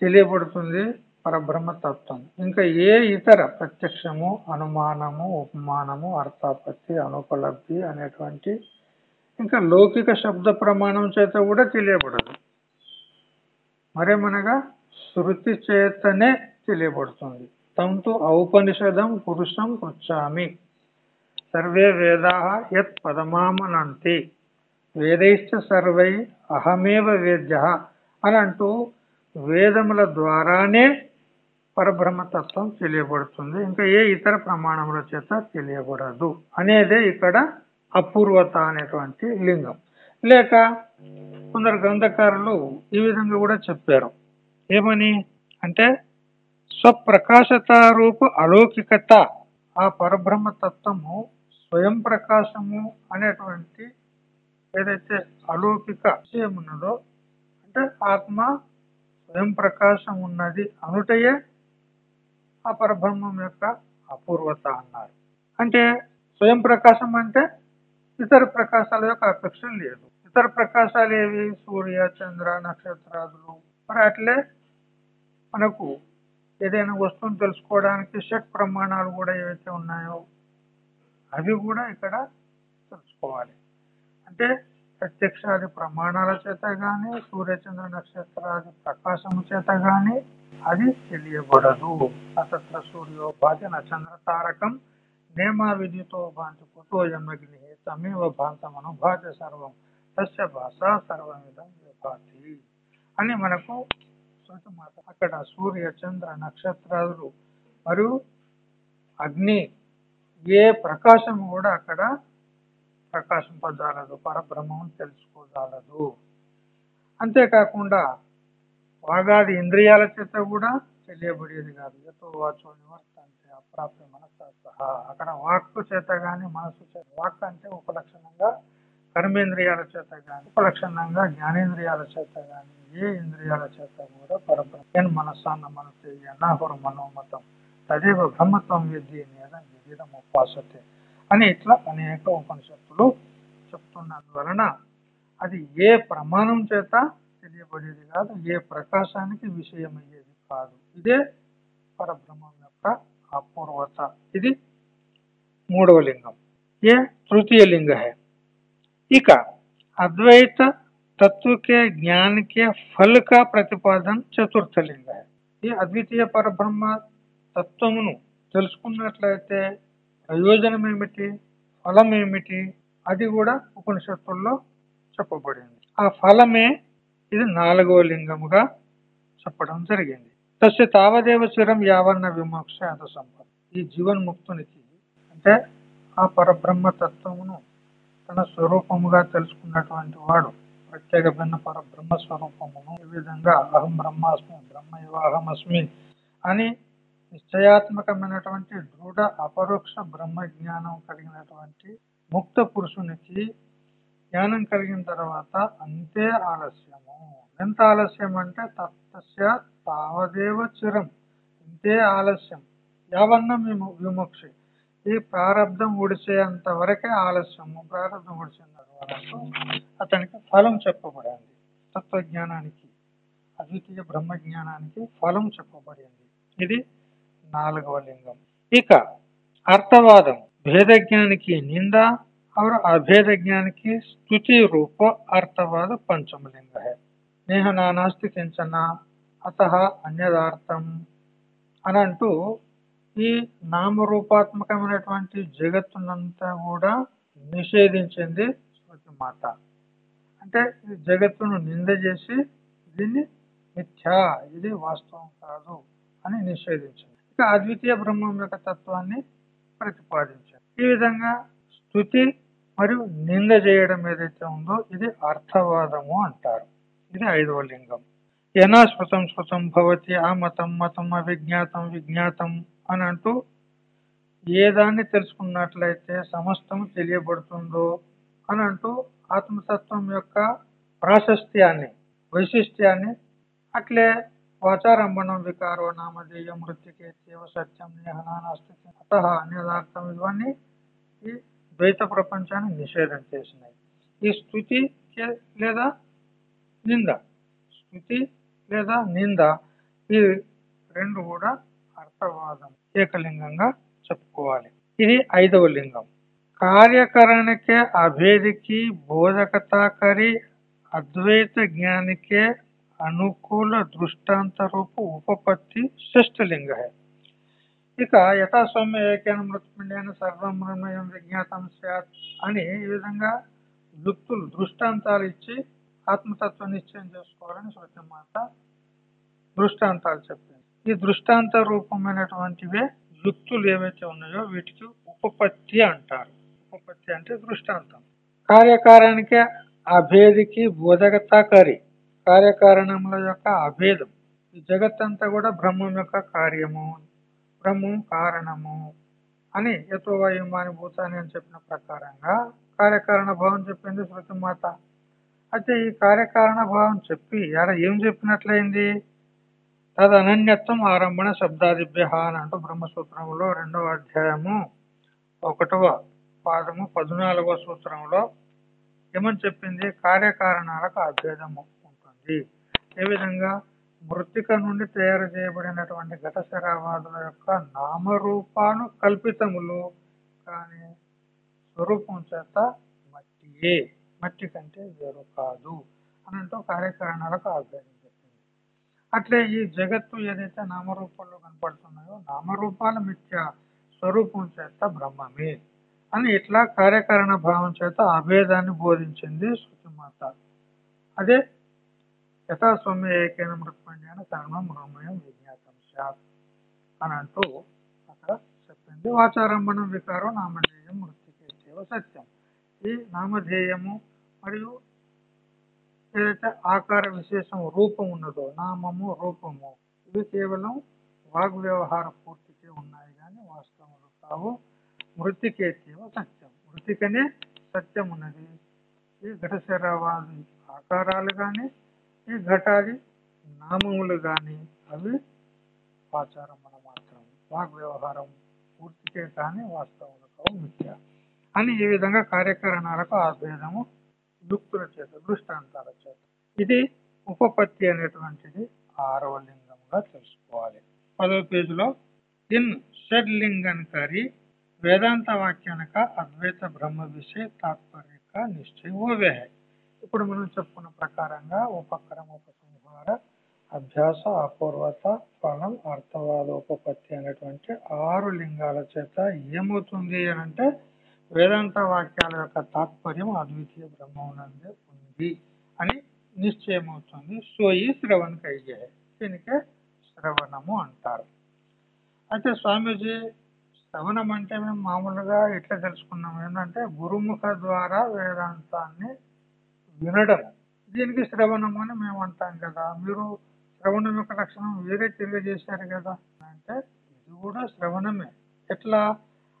తెలియబడుతుంది పరబ్రహ్మతత్వం. ఇంకా ఏ ఇతర ప్రత్యక్షము అనుమానము ఉపమానము అర్థాపత్తి అనుపలబ్ధి అనేటువంటి ఇంకా లౌకిక శబ్ద ప్రమాణం చేత కూడా తెలియబడదు. మరేమనగా శృతి చేతనే తెలియబడుతుంది. తంతు ఔపనిషదం పురుషం పృచ్చామి. సర్వే వేదా యత్ పదమామనంతి. వేదైశ్చ సర్వై అహమేవ వేద్య అని అంటూ వేదముల ద్వారానే పరబ్రహ్మతత్వం తెలియబడుతుంది. ఇంకా ఏ ఇతర ప్రమాణముల చేత తెలియబడదు అనేదే ఇక్కడ అపూర్వత అనేటువంటి లింగం. లేక కొందరు గ్రంథకారులు ఈ విధంగా కూడా చెప్పారు. ఏమని? అంటే స్వప్రకాశత రూప అలౌకికత. ఆ పరబ్రహ్మ తత్వము స్వయం ప్రకాశము అనేటువంటి ఏదైతే అలౌకిక విషయం ఉన్నదో అంటే ఆత్మ స్వయం ప్రకాశం ఉన్నది అనుటయే ఆ పరబ్రహ్మం యొక్క అపూర్వత అన్నారు. అంటే స్వయం ప్రకాశం అంటే ఇతర ప్రకాశాల యొక్క అపేక్ష లేదు. ఇతర ప్రకాశాలు ఏవి? సూర్య చంద్ర నక్షత్రాదులు. మరి అట్లే మనకు ఏదైనా వస్తువును తెలుసుకోవడానికి షట్ ప్రమాణాలు కూడా ఏవైతే ఉన్నాయో అవి కూడా ఇక్కడ తెలుసుకోవాలి. అంటే ప్రత్యక్షాది ప్రమాణాల చేత గాని సూర్యచంద్ర నక్షత్రాది ప్రకాశము చేత గాని అది తెలియబడదు. అతత్ర సూర్యోపాధి నచంద్ర చంద్ర తారకం నేమా విధితో భాంతి కుతోయమగ్ని తమేవ భాంతం అనుభాతి సర్వం. తస్య భాష సర్వమిదం విభాతి అని మనకు మాట అక్కడ సూర్య చంద్ర నక్షత్రాలు మరియు అగ్ని ఏ ప్రకాశం కూడా అక్కడ ప్రకాశింపజాలదు పరబ్రహ్మం తెలుసుకోజాలదు. అంతేకాకుండా వాగాది ఇంద్రియాల చేత కూడా తెలియబడేది కాదు. ఎతో వాచో నివర్తంటే అప్రాప్తి మనసు అక్కడ వాక్కు చేత గాని మనస్సు చేత వాక్ అంటే ఉపలక్షణంగా కర్మేంద్రియాల చేత గాని ఉపలక్షణంగా జ్ఞానేంద్రియాల చేత గాని ఏ ఇంద్రియాల చేత కూడా పరబ్రహ్మ. మనస్సాన్న మనసు అన్నాహుర మనోమతం తదేవ బ్రహ్మత్వం విద్య నేదం విధిడం ఉపాసతే. అని ఇట్లా అనేక ఉపనిషత్తులు చెప్తున్నందువలన అది ఏ ప్రమాణం చేత తెలియబడేది కాదు ఏ ప్రకాశానికి విషయమయ్యేది కాదు ఇదే పరబ్రహ్మం యొక్క అపూర్వత ఇది మూడవ లింగం ఏ తృతీయ లింగ है ఇక అద్వైత तत्व के ज्ञान के फल का प्रतिपादन చతుర్థ లింగ है ఈ అద్వితీయ పరబ్రహ్మ తత్వమును తెలుసుకున్నట్లయితే ప్రయోజనం ఏమిటి? ఫలం ఏమిటి? అది కూడా ఉపనిషత్తుల్లో చెప్పబడింది. ఆ ఫలమే ఇది నాలుగవ లింగముగా చెప్పడం జరిగింది. తస్య తావదేవ శిరం యావన్న విమోక్ష అత సంపద. ఈ జీవన్ముక్తునికి అంటే ఆ పరబ్రహ్మ తత్వమును తన స్వరూపముగా తెలుసుకున్నటువంటి వాడు ప్రత్యేక భిన్న పరబ్రహ్మ స్వరూపమును ఈ విధంగా అహం బ్రహ్మాస్మి బ్రహ్మ అహమస్మి అని నిశ్చయాత్మకమైనటువంటి దృఢ అపరోక్ష బ్రహ్మ జ్ఞానం కలిగినటువంటి ముక్త పురుషునికి జ్ఞానం కలిగిన తర్వాత అంతే ఆలస్యము. ఎంత ఆలస్యం అంటే తత్స్య తావదేవ చిరం. ఇంతే ఆలస్యం. యావన్న విముక్షి. ఈ ప్రారంధం ఉడిచేంత వరకే ఆలస్యము. ప్రారంధం ఉడిచిన తర్వాత అతనికి ఫలం చెప్పబడింది. తత్వజ్ఞానానికి అద్వితీయ బ్రహ్మ జ్ఞానానికి ఫలం చెప్పబడింది. ఇది నాలుగవ లింగం ఇక అర్థవాదం భేద జ్ఞానికి నింద और अभेद ज्ञान की स्तुति रूप अर्थवाद पंचम लिंग है నేహ నానాస్తి కించన అత అన్యదార్థం అని అంటూ ఈ నామరూపాత్మకమైనటువంటి జగత్తునంతా కూడా నిషేధించింది శృతి మాత అంటే ఈ జగత్తును నింద చేసి దీన్ని మిథ్యా ఇది వాస్తవం కాదు అని నిషేధించింది అద్వితీయ బ్రహ్మం యొక్క తత్వాన్ని ప్రతిపాదించారు. ఈ విధంగా స్థుతి మరియు నింద చేయడం ఏదైతే ఉందో ఇది అర్థవాదము అంటారు. ఇది ఐదవ లింగం. యనా స్మృతం స్మృతం భవతి ఆ మతం మతం అవిజ్ఞాతం విజ్ఞాతం అని అంటూ ఏ దాన్ని తెలుసుకున్నట్లయితే సమస్తం తెలియబడుతుందో అని అంటూ ఆత్మతత్వం యొక్క ప్రాశస్త్యాన్ని వైశిష్ట్యాన్ని అట్లే వాచారంభణం వికారో నామధేయం మృతికేత్యవ సత్యం నేహనానాస్తి అత అన్యదార్థం ఇవన్నీ ఈ ద్వైత ప్రపంచాన్ని నిషేధం చేసినాయి. ఈ స్థుతి లేదా నింద? స్థుతి లేదా నింద? ఈ రెండు కూడా అర్థవాదం ఏకలింగంగా చెప్పుకోవాలి. ఇది ఐదవ లింగం. కార్యకరణకే అభేదికి బోధకతాకరి అద్వైత జ్ఞానికే అనుకూల దృష్టాంత రూప ఉపపత్తి షష్ఠలింగ है ఇక యథాస్వామ్య ఏకైన మృత్పిండైన సర్వమృమయం విజ్ఞాతం స్యాత్ అని ఈ విధంగా దుక్తులు దృష్టాంతాలు ఇచ్చి ఆత్మతత్వ నిశ్చయం చేసుకోవాలని స్వచ్ఛమాత దృష్టాంతాలు చెప్పింది ఈ దృష్టాంత రూపమైనటువంటివే యుక్తులు ఏవైతే ఉన్నాయో వీటికి ఉపపత్తి అంటారు. ఉపపత్తి అంటే దృష్టాంతం. కార్యకారానికి అభేదికి బోధకతాకరి కార్యకారణముల యొక్క అభేదం. ఈ జగత్తంతా కూడా బ్రహ్మం యొక్క కార్యము బ్రహ్మం కారణము అని యథోవాయుమాని భూతాన్ని అని చెప్పిన ప్రకారంగా కార్యకారణ భావం చెప్పింది శృతి మాత. అయితే ఈ కార్యకారణ భావం చెప్పి ఆడ ఏం చెప్పినట్లయింది? తదనన్యత్వం ఆరంభణ శబ్దాదిభ్య అని అంటూ బ్రహ్మసూత్రంలో రెండవ అధ్యాయము ఒకటవ పాదము పద్నాలుగవ సూత్రంలో ఏమని చెప్పింది? కార్యకారణాలకు అభేదము. ఉంటుంది ఏ విధంగా? మృతిక నుండి తయారు చేయబడినటువంటి ఘట శరావాదుల యొక్క నామరూపాను కల్పితములు. కానీ స్వరూపం చేత మట్టియే. మట్టి కంటే వేరు కాదు అనంటూ కార్యకరణాలకు కార్యకారణాలకు చెప్పింది. అట్లే ఈ జగత్తు ఏదైతే నామరూపాల్లో కనపడుతున్నాయో నామరూపాల మిథ్య స్వరూపం చేత బ్రహ్మమే అని ఇట్లా కార్యకరణ భావం చేత అభేదాన్ని బోధించింది శృతిమాత. అదే యథాస్వామ్య ఏకైన మృత్పండ్యాన సర్వం మృమయం విజ్ఞాతం స్యాత్ అని అంటూ అక్కడ చెప్పింది. వాచారంభణం వికారం నామధేయం మృతికేవ సత్యం. ఈ నామధేయము మరియు ఏదైతే ఆకార విశేషం రూపం ఉన్నదో నామము రూపము ఇవి కేవలం వాగ్ వ్యవహార పూర్తికే ఉన్నాయి కానీ వాస్తవంలో కావు. మృతికేతీవ సత్యం. మృతికనే సత్యం ఉన్నది ఈ ఘటశరవాది ఆకారాలు కానీ ఈ ఘటాది? నామములు కానీ అవి ఆచారములు మాత్రం. వాగ్ వ్యవహారం పూర్తికే కానీ వాస్తవములు కావు మిథ్య అని ఈ విధంగా కార్యకరణాలకు ఆభేదము యుక్తుల చేత దృష్టాంతాల చేత. ఇది ఉపపత్తి అనేటువంటిది ఆరవ లింగంగా తెలుసుకోవాలి. పదవ పేజీలో ఇన్ షడ్లింగన్కరి వేదాంత వాక్యానక అద్వైత బ్రహ్మ విషయ తాత్పర్యక నిశ్చయ ఓవే ఇప్పుడు మనం చెప్పుకున్న ప్రకారంగా ఉపకరం ఉపసంహార అభ్యాస అపూర్వత ఫలం అర్థవాద ఉపపత్తి అనేటువంటి ఆరు లింగాల చేత ఏమవుతుంది అని అంటే వేదాంత వాక్యాల యొక్క తాత్పర్యం అద్వితీయ బ్రహ్మనందే ఉంది అని నిశ్చయమవుతుంది. సో ఈ శ్రవణ కైగే దీనికే శ్రవణము అంటారు. అయితే స్వామీజీ శ్రవణం అంటే మేము మామూలుగా ఎట్లా తెలుసుకున్నాం. ఏంటంటే గురుముఖ ద్వారా వేదాంతాన్ని వినడం దీనికి శ్రవణం అని మేము అంటాం కదా మీరు శ్రవణం యొక్క లక్షణం వేరే తెలియజేశారు కదా అంటే ఇది కూడా శ్రవణమే ఎట్లా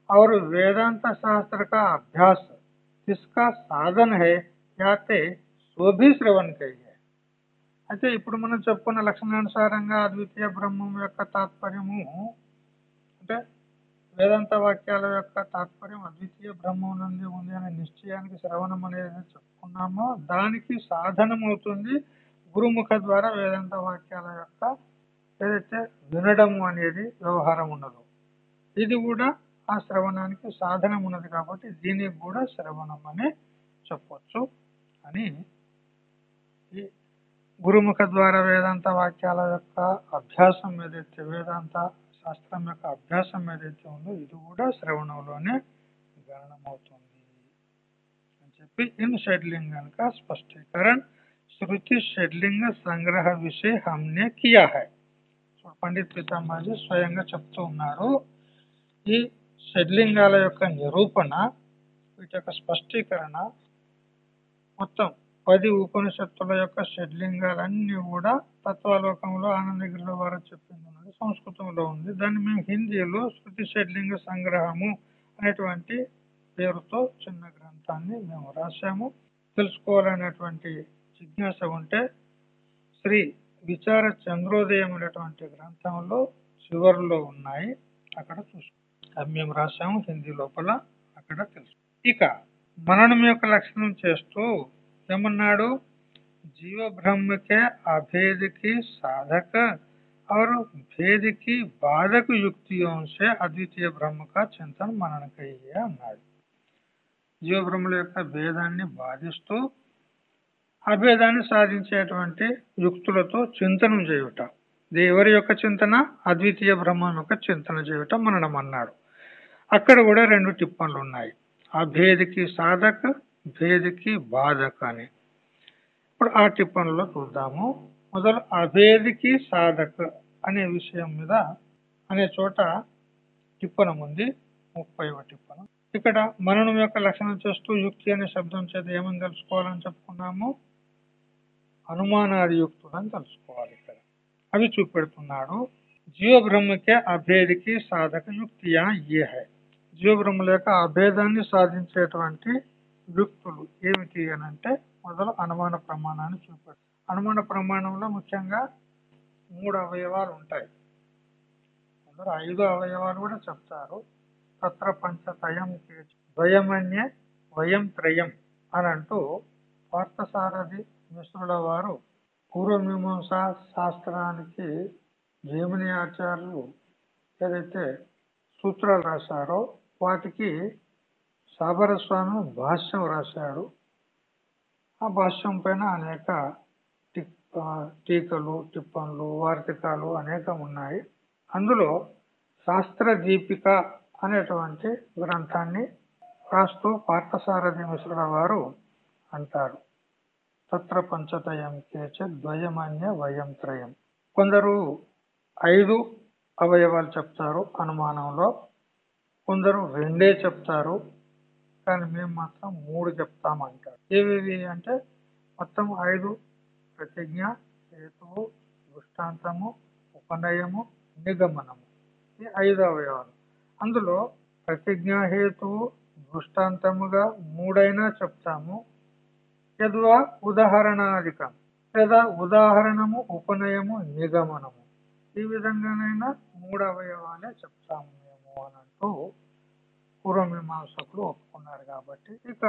और वेदांत शास्त्र का अभ्यास किसका साधन है యాతే శోభి శ్రవణ్ కయ్యే అయితే ఇప్పుడు మనం చెప్పుకున్న లక్షణానుసారంగా అద్వితీయ బ్రహ్మం యొక్క తాత్పర్యము అంటే వేదాంత వాక్యాల యొక్క తాత్పర్యం అద్వితీయ బ్రహ్మం నుండి ఉంది అనే నిశ్చయానికి శ్రవణం అనేది చెప్పుకున్నామో. దానికి సాధనం అవుతుంది గురుముఖ ద్వారా వేదాంత వాక్యాల యొక్క ఏదైతే వినడము అనేది వ్యవహారం ఉండదు ఇది కూడా ఆ శ్రవణానికి సాధనం ఉన్నది కాబట్టి దీనికి కూడా శ్రవణం అని చెప్పొచ్చు అని ఈ గురుముఖ ద్వారా వేదాంత వాక్యాల యొక్క అభ్యాసం ఏదైతే వేదాంత శాస్త్రం యొక్క అభ్యాసం ఏదైతే ఉందో ఇది కూడా శ్రవణంలోనే గణనమవుతుంది అని చెప్పి ఇన్ షెడ్లింగ్ కనుక స్పష్టీకరణ శృతి షెడ్లింగ సంగ్రహ విషయ హమ్నే కియా హై. పండిత్ పితాంబాజీ స్వయంగా చెప్తూ ఉన్నారు. ఈ షడ్లింగాల యొక్క నిరూపణ వీటి యొక్క స్పష్టీకరణ మొత్తం పది ఉపనిషత్తుల యొక్క షడ్లింగాలన్నీ కూడా తత్వలోకంలో ఆనందగిరిలో వారు చెప్పింది ఉన్నది సంస్కృతంలో ఉంది. దాన్ని మేము హిందీలో శృతి షడ్లింగ సంగ్రహము అనేటువంటి పేరుతో చిన్న గ్రంథాన్ని మేము రాశాము. తెలుసుకోవాలనేటువంటి జిజ్ఞాస ఉంటే శ్రీ విచార చంద్రోదయం అనేటువంటి గ్రంథంలో చివరిలో ఉన్నాయి. అక్కడ చూసుకో. అవి మేము రాశాము హిందీ లోపల అక్కడ తెలుసు. ఇక మననం యొక్క లక్షణం చేస్తూ ఏమన్నాడు జీవ బ్రహ్మ के अभेद की साधक और भेद की बाधक युक्तियों से अद्वितीय ब्रह्म का చింతన మనన కయ్యే అన్నాడు జీవ బ్రహ్మల యొక్క భేదాన్ని బాధిస్తూ అభేదాన్ని సాధించేటువంటి యుక్తులతో చింతనం చేయుట ఇది ఎవరి యొక్క చింతన అద్వితీయ బ్రహ్మం యొక్క చింతన చేయుట మననం అన్నాడు అక్కడ కూడా రెండు టిప్పన్లు ఉన్నాయి అభేదికి సాధక భేదికి బాధక అని ఇప్పుడు ఆ టిప్పణిలో చూద్దాము. మొదలు అభేదికి సాధక అనే విషయం మీద అనే చోట టిప్పణం ఉంది. ముప్పైవ టిప్పణం. ఇక్కడ మననం యొక్క లక్షణం చేస్తూ యుక్తి అనే శబ్దం చేత ఏమని తెలుసుకోవాలని చెప్పుకున్నాము? అనుమానాది యుక్తులు అని తెలుసుకోవాలి ఇక్కడ. అవి చూపెడుతున్నాడు. జీవ బ్రహ్మకే అభేదికి సాధక యుక్తియా ఏ హై జీవ బ్రహ్మల యొక్క అభేదాన్ని సాధించేటువంటి యుక్తులు ఏమిటి అని అంటే మొదలు అనుమాన ప్రమాణాన్ని చూపాడు. అనుమాన ప్రమాణంలో ముఖ్యంగా మూడు అవయవాలు ఉంటాయి. అందరూ ఐదు అవయవాలు కూడా చెప్తారు. తత్ర పంచతయం ద్వయమన్య వయం త్రయం అని అంటూ పార్థసారథి మిశ్రుల వారు పూర్వమీమాంసా శాస్త్రానికి జైమిని ఆచార్యులు ఏదైతే సూత్రాలు రాశారో వాటికి సాబరస్వామి భాష్యం రాశాడు. ఆ భాష్యం పైన అనేక టీకలు టిప్పన్లు వార్తికాలు అనేకం ఉన్నాయి. అందులో శాస్త్ర దీపిక అనేటువంటి గ్రంథాన్ని రాస్తూ పార్థసారథి మిశ్రుల వారు అంటారు. తత్ర పంచతయం కేచ ద్వయమన్య వయం త్రయం. కొందరు ఐదు అవయవాలు చెప్తారు అనుమానంలో కొందరు రెండే చెప్తారు. కానీ మేము మాత్రం మూడు చెప్తామంటారు. ఏవేవి అంటే మొత్తం ఐదు ప్రతిజ్ఞ హేతువు దృష్టాంతము ఉపనయము నిగమనము. ఈ ఐదు అవయవాలు. అందులో ప్రతిజ్ఞా హేతువు దృష్టాంతముగా మూడైనా చెప్తాము. యద్వా ఉదాహరణాధికం. లేదా ఉదాహరణము ఉపనయము నిగమనము. ఈ విధంగానైనా మూడు అవయవాలే చెప్తాము మేము అని అంటూ పూర్వమీమాంసకులు ఒప్పుకున్నారు కాబట్టి. ఇక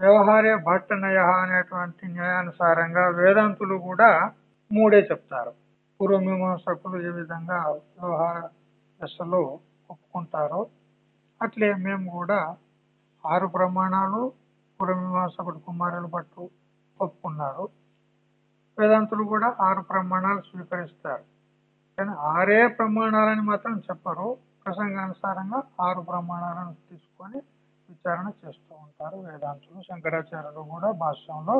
వ్యవహారే భట్టనయ అనేటువంటి న్యాయానుసారంగా వేదాంతులు కూడా మూడే చెప్తారు. పూర్వమీమాంసకులు ఏ విధంగా వ్యవహార దశలో ఒప్పుకుంటారో అట్లే మేము కూడా ఆరు ప్రమాణాలు పూర్వమీమాంసకుడు కుమారులు పట్టు ఒప్పుకున్నారు. వేదాంతులు కూడా ఆరు ప్రమాణాలు స్వీకరిస్తారు. కానీ ఆరే ప్రమాణాలని మాత్రం చెప్పరు. ప్రసంగానుసారంగా ఆరు ప్రమాణాలను తీసుకొని విచారణ చేస్తూ ఉంటారు వేదాంతులు. శంకరాచార్యులు కూడా భాష్యంలో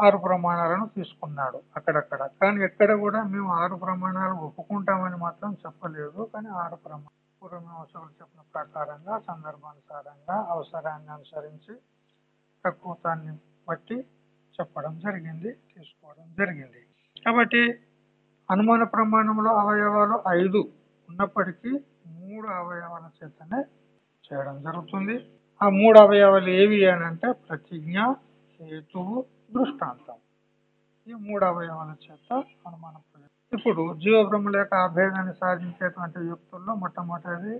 ఆరు ప్రమాణాలను తీసుకున్నాడు అక్కడక్కడ. కానీ ఎక్కడ కూడా మేము ఆరు ప్రమాణాలు ఒప్పుకుంటామని మాత్రం చెప్పలేదు. కానీ ఆరు ప్రమాణ పూర్వమీమాంసకులు చెప్పిన ప్రకారంగా సందర్భానుసారంగా అవసరాన్ని అనుసరించి ప్రకృతాన్ని బట్టి చెప్పడం జరిగింది తీసుకోవడం జరిగింది. కాబట్టి అనుమాన ప్రమాణంలో అవయవాలు ఐదు. ఉన్నప్పటికీ మూడు అవయవాల చేతనే చేయడం జరుగుతుంది. ఆ మూడు అవయవాలు ఏవి అని అంటే ప్రతిజ్ఞ హేతువు దృష్టాంతం. ఈ మూడు అవయవాల చేత అనుమాన ఇప్పుడు జీవబ్రహ్మల యొక్క అభేదాన్ని సాధించేటువంటి యుక్తుల్లో మొట్టమొదటిది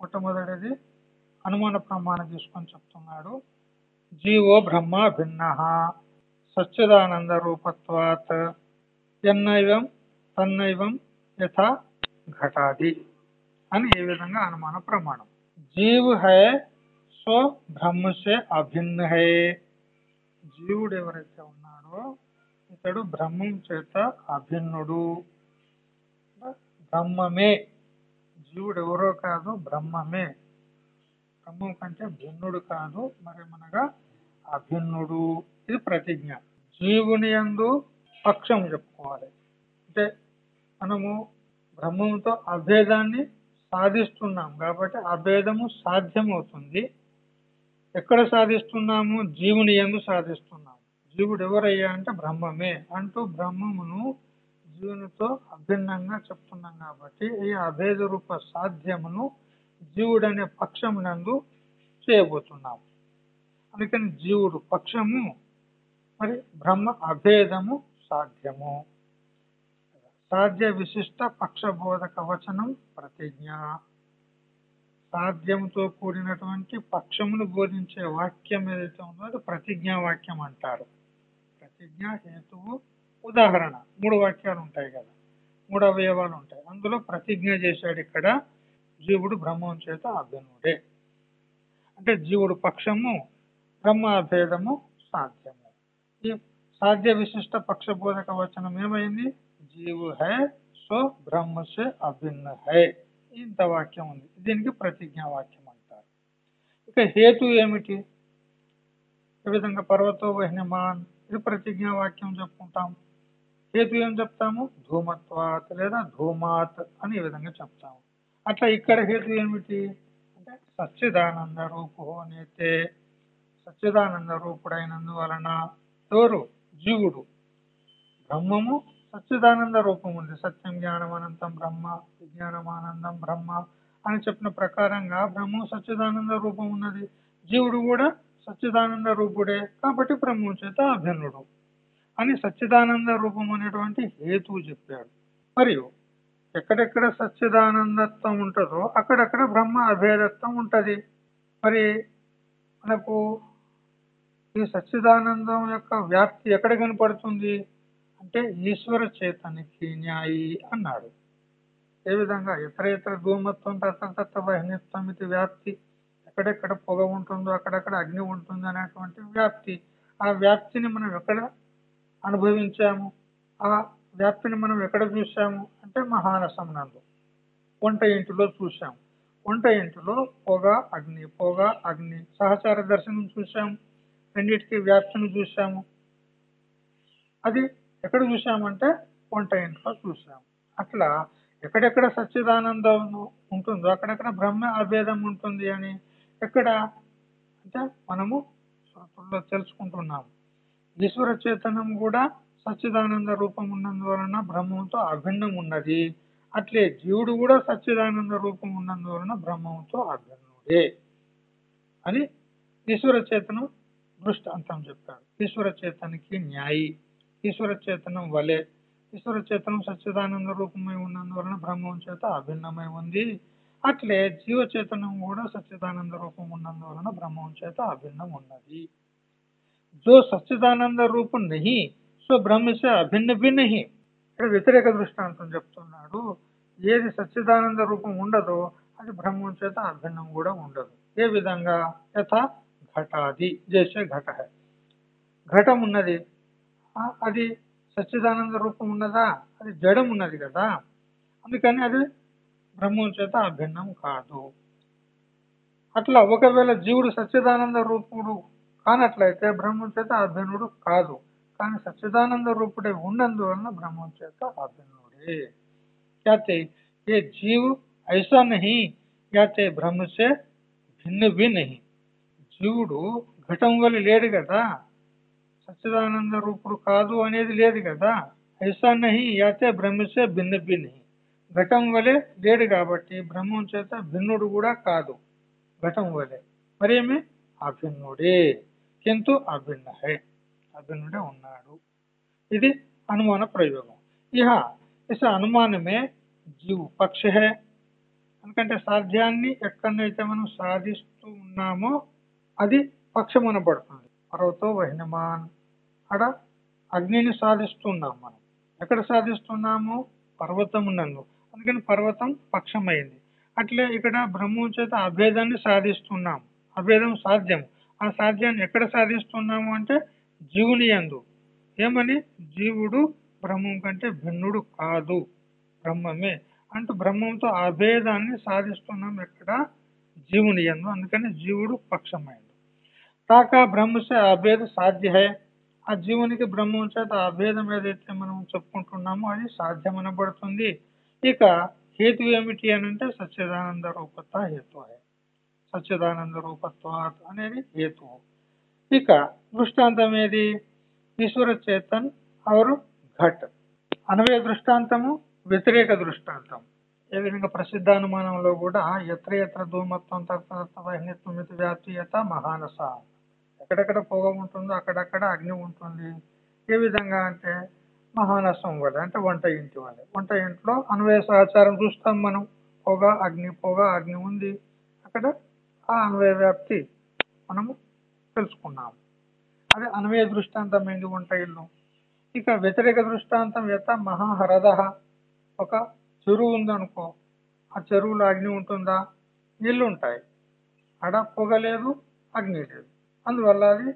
మొట్టమొదటిది అనుమాన ప్రమాణం తీసుకొని చెప్తున్నాడు. జీవో బ్రహ్మ భిన్న సచ్చిదానంద రూపత్వాత్ ఎన్నైవం తన్నైవం యథా ఘటాది అని ఏ విధంగా అనుమాన ప్రమాణం? జీవ్ హై సో బ్రహ్మ సే అభిన్న హై. జీవుడు ఎవరైతే ఉన్నాడో ఇతడు బ్రహ్మం చేత అభిన్నుడు. బ్రహ్మమే. జీవుడు ఎవరో కాదు బ్రహ్మమే. బ్రహ్మం కంటే భిన్నుడు కాదు మరేమనగా అభిన్నుడు. ఇది ప్రతిజ్ఞ. జీవుని యందు పక్షం చెప్పుకోవాలి. అంటే మనము బ్రహ్మముతో అభేదాన్ని సాధిస్తున్నాం. కాబట్టి అభేదము సాధ్యమవుతుంది. ఎక్కడ సాధిస్తున్నాము? జీవుని ఎందు సాధిస్తున్నాము. జీవుడు ఎవరయ్యా అంటే బ్రహ్మమే. అంటూ బ్రహ్మమును జీవునితో అభిన్నంగా చెప్తున్నాం కాబట్టి ఈ అభేద రూప సాధ్యమును జీవుడనే పక్షమునందు చేయబోతున్నాము అందుకని జీవుడు పక్షము మరి బ్రహ్మ అభేదము సాధ్యము. సాధ్య విశిష్ట పక్షబోధక వచనం ప్రతిజ్ఞ. సాధ్యంతో కూడినటువంటి పక్షమును బోధించే వాక్యం ఏదైతే ఉందో అది ప్రతిజ్ఞా వాక్యం అంటారు. ప్రతిజ్ఞ హేతువు ఉదాహరణ. మూడు వాక్యాలు ఉంటాయి కదా. మూడు అవయవాలు ఉంటాయి. అందులో ప్రతిజ్ఞ చేశాడు ఇక్కడ జీవుడు బ్రహ్మం చేత అభినుడే అంటే జీవుడు పక్షము బ్రహ్మాభేదము సాధ్యము. ఈ సాధ్య విశిష్ట పక్షబోధక వచనం ఏమైంది? జీవు హై సో బ్రహ్మ సే అభిన్న హై. ఇంత వాక్యం ఉంది. దీనికి ప్రతిజ్ఞా వాక్యం అంటారు. ఇక హేతు ఏమిటి? ఏ విధంగా పర్వతో వహ్నిమాన్? ఇది ప్రతిజ్ఞా వాక్యం చెప్పుకుంటాం. హేతు ఏం చెప్తాము? ధూమత్వాత్ లేదా ధూమాత్ అని ఈ విధంగా చెప్తాము. అట్లా ఇక్కడ హేతు ఏమిటి? అంటే సచ్చిదానంద రూపు అనేతే. సచ్చిదానంద రూపుడైనందువలన ఎవరు? జీవుడు. బ్రహ్మము సచ్చిదానంద రూపం ఉంది. సత్యం జ్ఞానం అనంతం బ్రహ్మ విజ్ఞానం ఆనందం బ్రహ్మ అని చెప్పిన ప్రకారంగా బ్రహ్మ సచ్చిదానంద రూపం ఉన్నది. జీవుడు కూడా సచ్చిదానంద రూపుడే కాబట్టి బ్రహ్మం చేత అభిన్నుడు అని సచ్చిదానంద రూపం అనేటువంటి హేతువు చెప్పాడు. మరియు ఎక్కడెక్కడ సచ్చిదానందత్వం ఉంటుందో అక్కడక్కడ బ్రహ్మ అభేదత్వం ఉంటుంది. మరి మనకు ఈ సచ్చిదానందం యొక్క వ్యాప్తి ఎక్కడ కనపడుతుంది? అంటే ఈశ్వర చేతనికి న్యాయి అన్నాడు. ఏ విధంగా? ఇతర ఇతర గోమత్వం తత్వ వహనిత్వం ఇది వ్యాప్తి. ఎక్కడెక్కడ పొగ ఉంటుందో అక్కడక్కడ అగ్ని ఉంటుంది అనేటువంటి వ్యాప్తి. ఆ వ్యాప్తిని మనం ఎక్కడ అనుభవించాము? ఆ వ్యాప్తిని మనం ఎక్కడ చూసాము అంటే మహానసం నందు. వంట ఇంటిలో చూసాము వంట ఇంటిలో పొగ అగ్ని పొగ అగ్ని. సహచార దర్శనం చూసాము రెండింటికి వ్యాప్తిని చూసాము అది ఎక్కడ చూసామంటే వంట ఇంట్లో చూసాము అట్లా ఎక్కడెక్కడ సచ్చిదానందం ఉంటుందో అక్కడెక్కడ బ్రహ్మ అభేదం ఉంటుంది అని ఎక్కడ అంటే మనము తెలుసుకుంటున్నాము. ఈశ్వర చేతనం కూడా సచ్చిదానంద రూపం ఉన్నందువలన బ్రహ్మంతో అభిన్నం ఉన్నది అట్లే జీవుడు కూడా సచ్చిదానంద రూపం ఉన్నందువలన బ్రహ్మంతో అభిన్నుడే అని ఈశ్వర చేతనం దృష్టాంతం చెప్పాడు ఈశ్వర చేతనికి న్యాయి. ఈశ్వర చేతనం వలె. ఈశ్వర చేతనం సచ్చిదానంద రూపమై ఉన్నందువలన బ్రహ్మం చేత అభిన్నమై ఉంది. అట్లే జీవ చేతనం కూడా సచ్చిదానంద రూపం ఉన్నందువలన బ్రహ్మం చేత అభిన్నం ఉన్నది. జో సచ్చిదానంద రూపం నహి సో బ్రహ్మసే అభిన్న భి నహి ఇక్కడ వ్యతిరేక దృష్టాంతం చెప్తున్నాడు. ఏది సచ్చిదానంద రూపం ఉండదో అది బ్రహ్మం చేత అభిన్నం కూడా ఉండదు. ఏ విధంగా? యథ ఘటాది చేసే ఘట. ఘటం ఉన్నది. అది సచ్చిదానంద రూపం ఉన్నదా అది జడం ఉన్నది కదా అందుకని అది బ్రహ్మం చేత అభిన్నం కాదు అట్లా ఒకవేళ జీవుడు సచ్చిదానంద రూపుడు కానట్లయితే బ్రహ్మం చేత అభిన్నుడు కాదు కానీ సచ్చిదానంద రూపుడే ఉన్నందువలన బ్రహ్మం చేత అభిన్నుడే कहते ये जीव ऐसा नहीं कहते ब्रह्म से भिन्न भी नहीं జీవుడు ఘటం వల్ల లేడు కదా సచ్చిదానంద రూపుడు కాదు అనేది లేదు కదా? ఐసా నహి యాతే బ్రహ్మసే భిన్న భి ఘటం వలె లేడు కాబట్టి బ్రహ్మం చేత భిన్నుడు కూడా కాదు. ఘటం వలె. మరేమి? అభిన్నుడే. కింటూ అభిన్న అభిన్నుడే ఉన్నాడు. ఇది అనుమాన ప్రయోగం. ఇహ ఇస అనుమానమే జీవు పక్ష ఎందుకంటే సాధ్యాన్ని ఎక్కడనైతే మనం సాధిస్తూ ఉన్నామో అది పక్షమనబడుతుంది పర్వతో వహినమాన్. అక్కడ అగ్నిని సాధిస్తున్నాం మనం. ఎక్కడ సాధిస్తున్నాము? పర్వతం నందు. అందుకని పర్వతం పక్షమైంది. అట్లే ఇక్కడ బ్రహ్మం చేత అభేదాన్ని సాధిస్తున్నాం. అభేదం సాధ్యం ఆ సాధ్యాన్ని ఎక్కడ సాధిస్తున్నాము అంటే జీవుని యందు. ఏమని? జీవుడు బ్రహ్మం కంటే భిన్నుడు కాదు. బ్రహ్మమే. అంటూ బ్రహ్మంతో అభేదాన్ని సాధిస్తున్నాం ఎక్కడ? జీవుని యందు. అందుకని జీవుడు పక్షమైంది. తాకా బ్రహ్మ అభేద సాధ్య హై. ఆ జీవునికి బ్రహ్మం చేత అభేదం ఏదైతే మనం చెప్పుకుంటున్నామో అది సాధ్యమనబడుతుంది. ఇక హేతు ఏమిటి అని అంటే సచ్చిదానంద రూపత హేతు సచ్చిదానంద రూపత్వాత్ అనేది హేతు. ఇక దృష్టాంతం ఏది? ఈశ్వర చేతన్ అవరు ఘట్. అనవే దృష్టాంతము వ్యతిరేక దృష్టాంతం. ఏ విధంగా ప్రసిద్ధానుమానంలో కూడా ఎత్ర ఎత్ర ధూమత్వం తత్వహిత్వం వ్యాప్తి యత మహానస. ఎక్కడెక్కడ పొగ ఉంటుందో అక్కడక్కడ అగ్ని ఉంటుంది. ఏ విధంగా అంటే మహానసం వల్ల అంటే వంట ఇంటి వల్ల వంట ఇంట్లో అన్వయ సహచారం చూస్తాం మనం. పొగ అగ్ని పొగ అగ్ని ఉంది. అక్కడ ఆ అన్వయ వ్యాప్తి మనము తెలుసుకున్నాము. అదే అన్వయ దృష్టాంతం ఏంటి వంట ఇల్లు? ఇక వ్యతిరేక దృష్టాంతం యత మహాహరద. ఒక చెరువు ఉందనుకో ఆ చెరువులో అగ్ని ఉంటుందా? నీళ్ళు ఉంటాయి ఆడ పొగ లేదు అగ్ని లేదు. అందువల్ల అది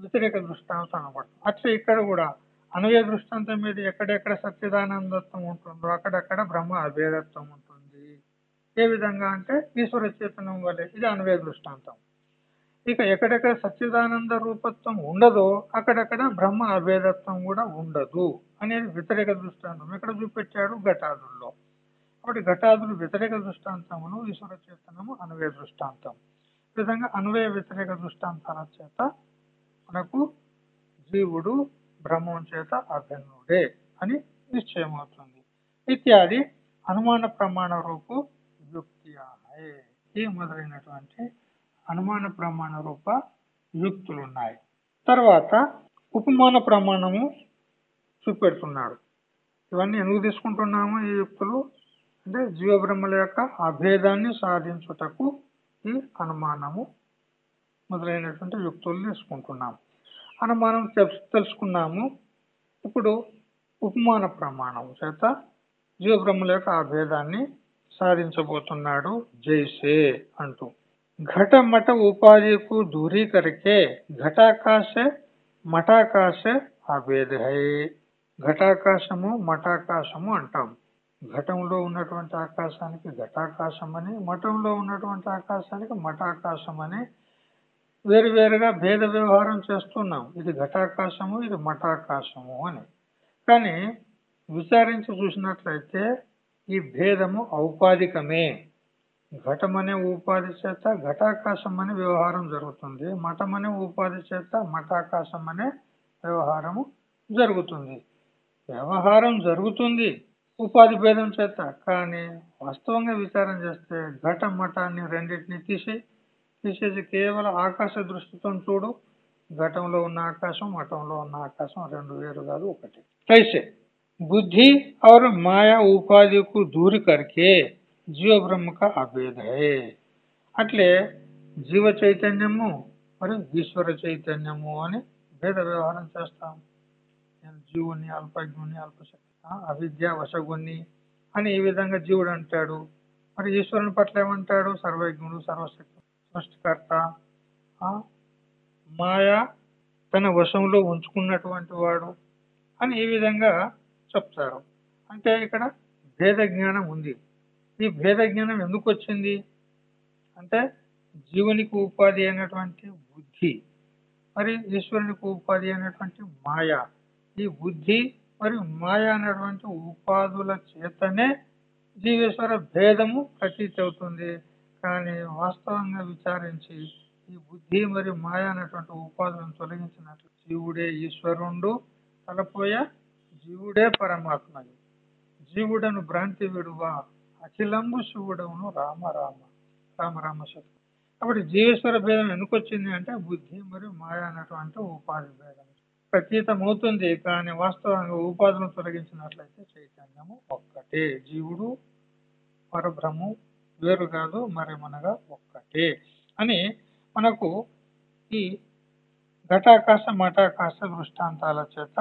వ్యతిరేక దృష్టాంతం అనబడుతుంది అట్లా ఇక్కడ కూడా అన్వయ దృష్టాంతం మీద ఎక్కడెక్కడ సత్యదానందత్వం ఉంటుందో అక్కడక్కడ బ్రహ్మ అభేదత్వం ఉంటుంది. ఏ విధంగా అంటే ఈశ్వర చేతనం వల్లే ఇది అన్వయ దృష్టాంతం. ఇక ఎక్కడెక్కడ సచ్చిదానంద రూపత్వం ఉండదో అక్కడక్కడ బ్రహ్మ అభేదత్వం కూడా ఉండదు అనేది వ్యతిరేక దృష్టాంతం. ఇక్కడ చూపెట్టాడు ఘటాదుల్లో. కాబట్టి ఘటాదులు వ్యతిరేక దృష్టాంతములు ఈశ్వర చేతనము అన్వయ దృష్టాంతం. విధంగా అన్వయ వ్యతిరేక దృష్టాంతాల చేత మనకు జీవుడు బ్రహ్మం చేత అభిన్నుడే అని నిశ్చయమవుతుంది. ఇత్యాది అనుమాన ప్రమాణ రూపు యుక్తి ఈ మొదలైనటువంటి అనుమాన ప్రమాణ రూప యుక్తులు ఉన్నాయి తర్వాత ఉపమాన ప్రమాణము చూపెడుతున్నాడు. ఇవన్నీ ఎందుకు తీసుకుంటున్నాము ఈ యుక్తులు? అంటే జీవబ్రహ్మల యొక్క అభేదాన్ని సాధించుటకు అనుమానము మొదలైనటువంటి యుక్తులు తెలుసుకుంటున్నాము అనుమానం తెలుసుకున్నాము. ఇప్పుడు ఉపమాన ప్రమాణం చేత జీవబ్రహ్మల యొక్క ఆ భేదాన్ని సాధించబోతున్నాడు జైసే అంటూ. ఘట మఠ ఉపాధికు దూరీకరికే ఘటాకాశ మఠాకాశ ఆ హై ఘటాకాశము మఠాకాశము అంటాం ఘటంలో ఉన్నటువంటి ఆకాశానికి ఘటాకాశం అని మఠంలో ఉన్నటువంటి ఆకాశానికి మఠాకాశం అని వేరువేరుగా భేద వ్యవహారం చేస్తున్నాం. ఇది ఘటాకాశము ఇది మఠాకాశము అని. కానీ విచారించి చూసినట్లయితే ఈ భేదము ఔపాధికమే. ఘటం అనే ఉపాధి చేత ఘటాకాశం అనే వ్యవహారం జరుగుతుంది. మఠం అనే ఉపాధి చేత మఠాకాశం అనే వ్యవహారము జరుగుతుంది. వ్యవహారం జరుగుతుంది. ఉపాధి భేదం చేత కానీ వాస్తవంగా విచారం చేస్తే ఘట మఠాన్ని రెండింటిని తీసి తీసేసి కేవలం ఆకాశ దృష్టితో చూడు ఘటంలో ఉన్న ఆకాశం మఠంలో ఉన్న ఆకాశం రెండు వేరు కాదు ఒకటి कैसे बुद्धि और माया उपाधि को दूर करके జీవ బ్రహ్మ కా అభేద హే అట్లే జీవ చైతన్యము మరియు ఈశ్వర చైతన్యము అని భేద వ్యవహారం చేస్తాం నేను జీవుని అల్పజ్ఞుని అల్పశక్తి ఆ, అవిద్య వశగుణ్ణి అని ఈ విధంగా జీవుడు అంటాడు. మరి ఈశ్వరుని పట్ల ఏమంటాడు? సర్వజ్ఞుడు సర్వశక్తి సృష్టికర్త. ఆ, మాయ తన వశంలో ఉంచుకున్నటువంటి వాడు అని ఈ విధంగా చెప్తారు. అంటే ఇక్కడ భేద జ్ఞానం ఉంది. ఈ భేద జ్ఞానం ఎందుకు వచ్చింది? అంటే జీవునికి ఉపాధి అయినటువంటి బుద్ధి. మరి ఈశ్వరునికి ఉపాధి అయినటువంటి మాయ. ఈ బుద్ధి మరియు మాయ అనేటువంటి ఉపాధుల చేతనే జీవేశ్వర భేదము ప్రతీతి అవుతుంది కానీ వాస్తవంగా విచారించి ఈ బుద్ధి మరియు మాయ అనేటువంటి ఉపాధులను తొలగించినట్లు జీవుడే ఈశ్వరుండు తలపోయ జీవుడే పరమాత్మయు. జీవుడను భ్రాంతి విడువా అఖిలంబు శివుడవును రామ రామ రామ రామ శక్తి కాబట్టి జీవేశ్వర భేదం ఎందుకు వచ్చింది అంటే బుద్ధి మరియు మాయ అనేటువంటి ఉపాధి భేదం ప్రతీతం అవుతుంది కానీ వాస్తవంగా ఉపాధులను తొలగించినట్లయితే చైతన్యము ఒక్కటే. జీవుడు పరబ్రహ్మం వేరు కాదు మరేమనగా ఒక్కటే. అని మనకు ఈ ఘటాకాశ మఠాకాశ దృష్టాంతాల చేత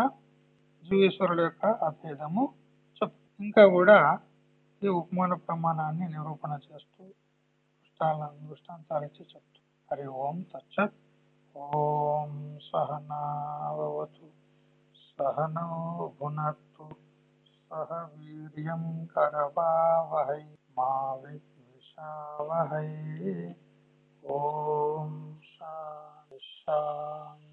జీవేశ్వరుల యొక్క అభేదము చెప్ ఇంకా కూడా ఈ ఉపమాన ప్రమాణాన్ని నిరూపణ చేస్తూ దృష్టాల దృష్టాంతాలు ఇచ్చి చెప్తూ హరి ఓం తచ్చత్ ॐ सहनावतु सहनो भुनक्तु सह वीर्यं करवावहै मा विद्विषावहै ॐ शान्ति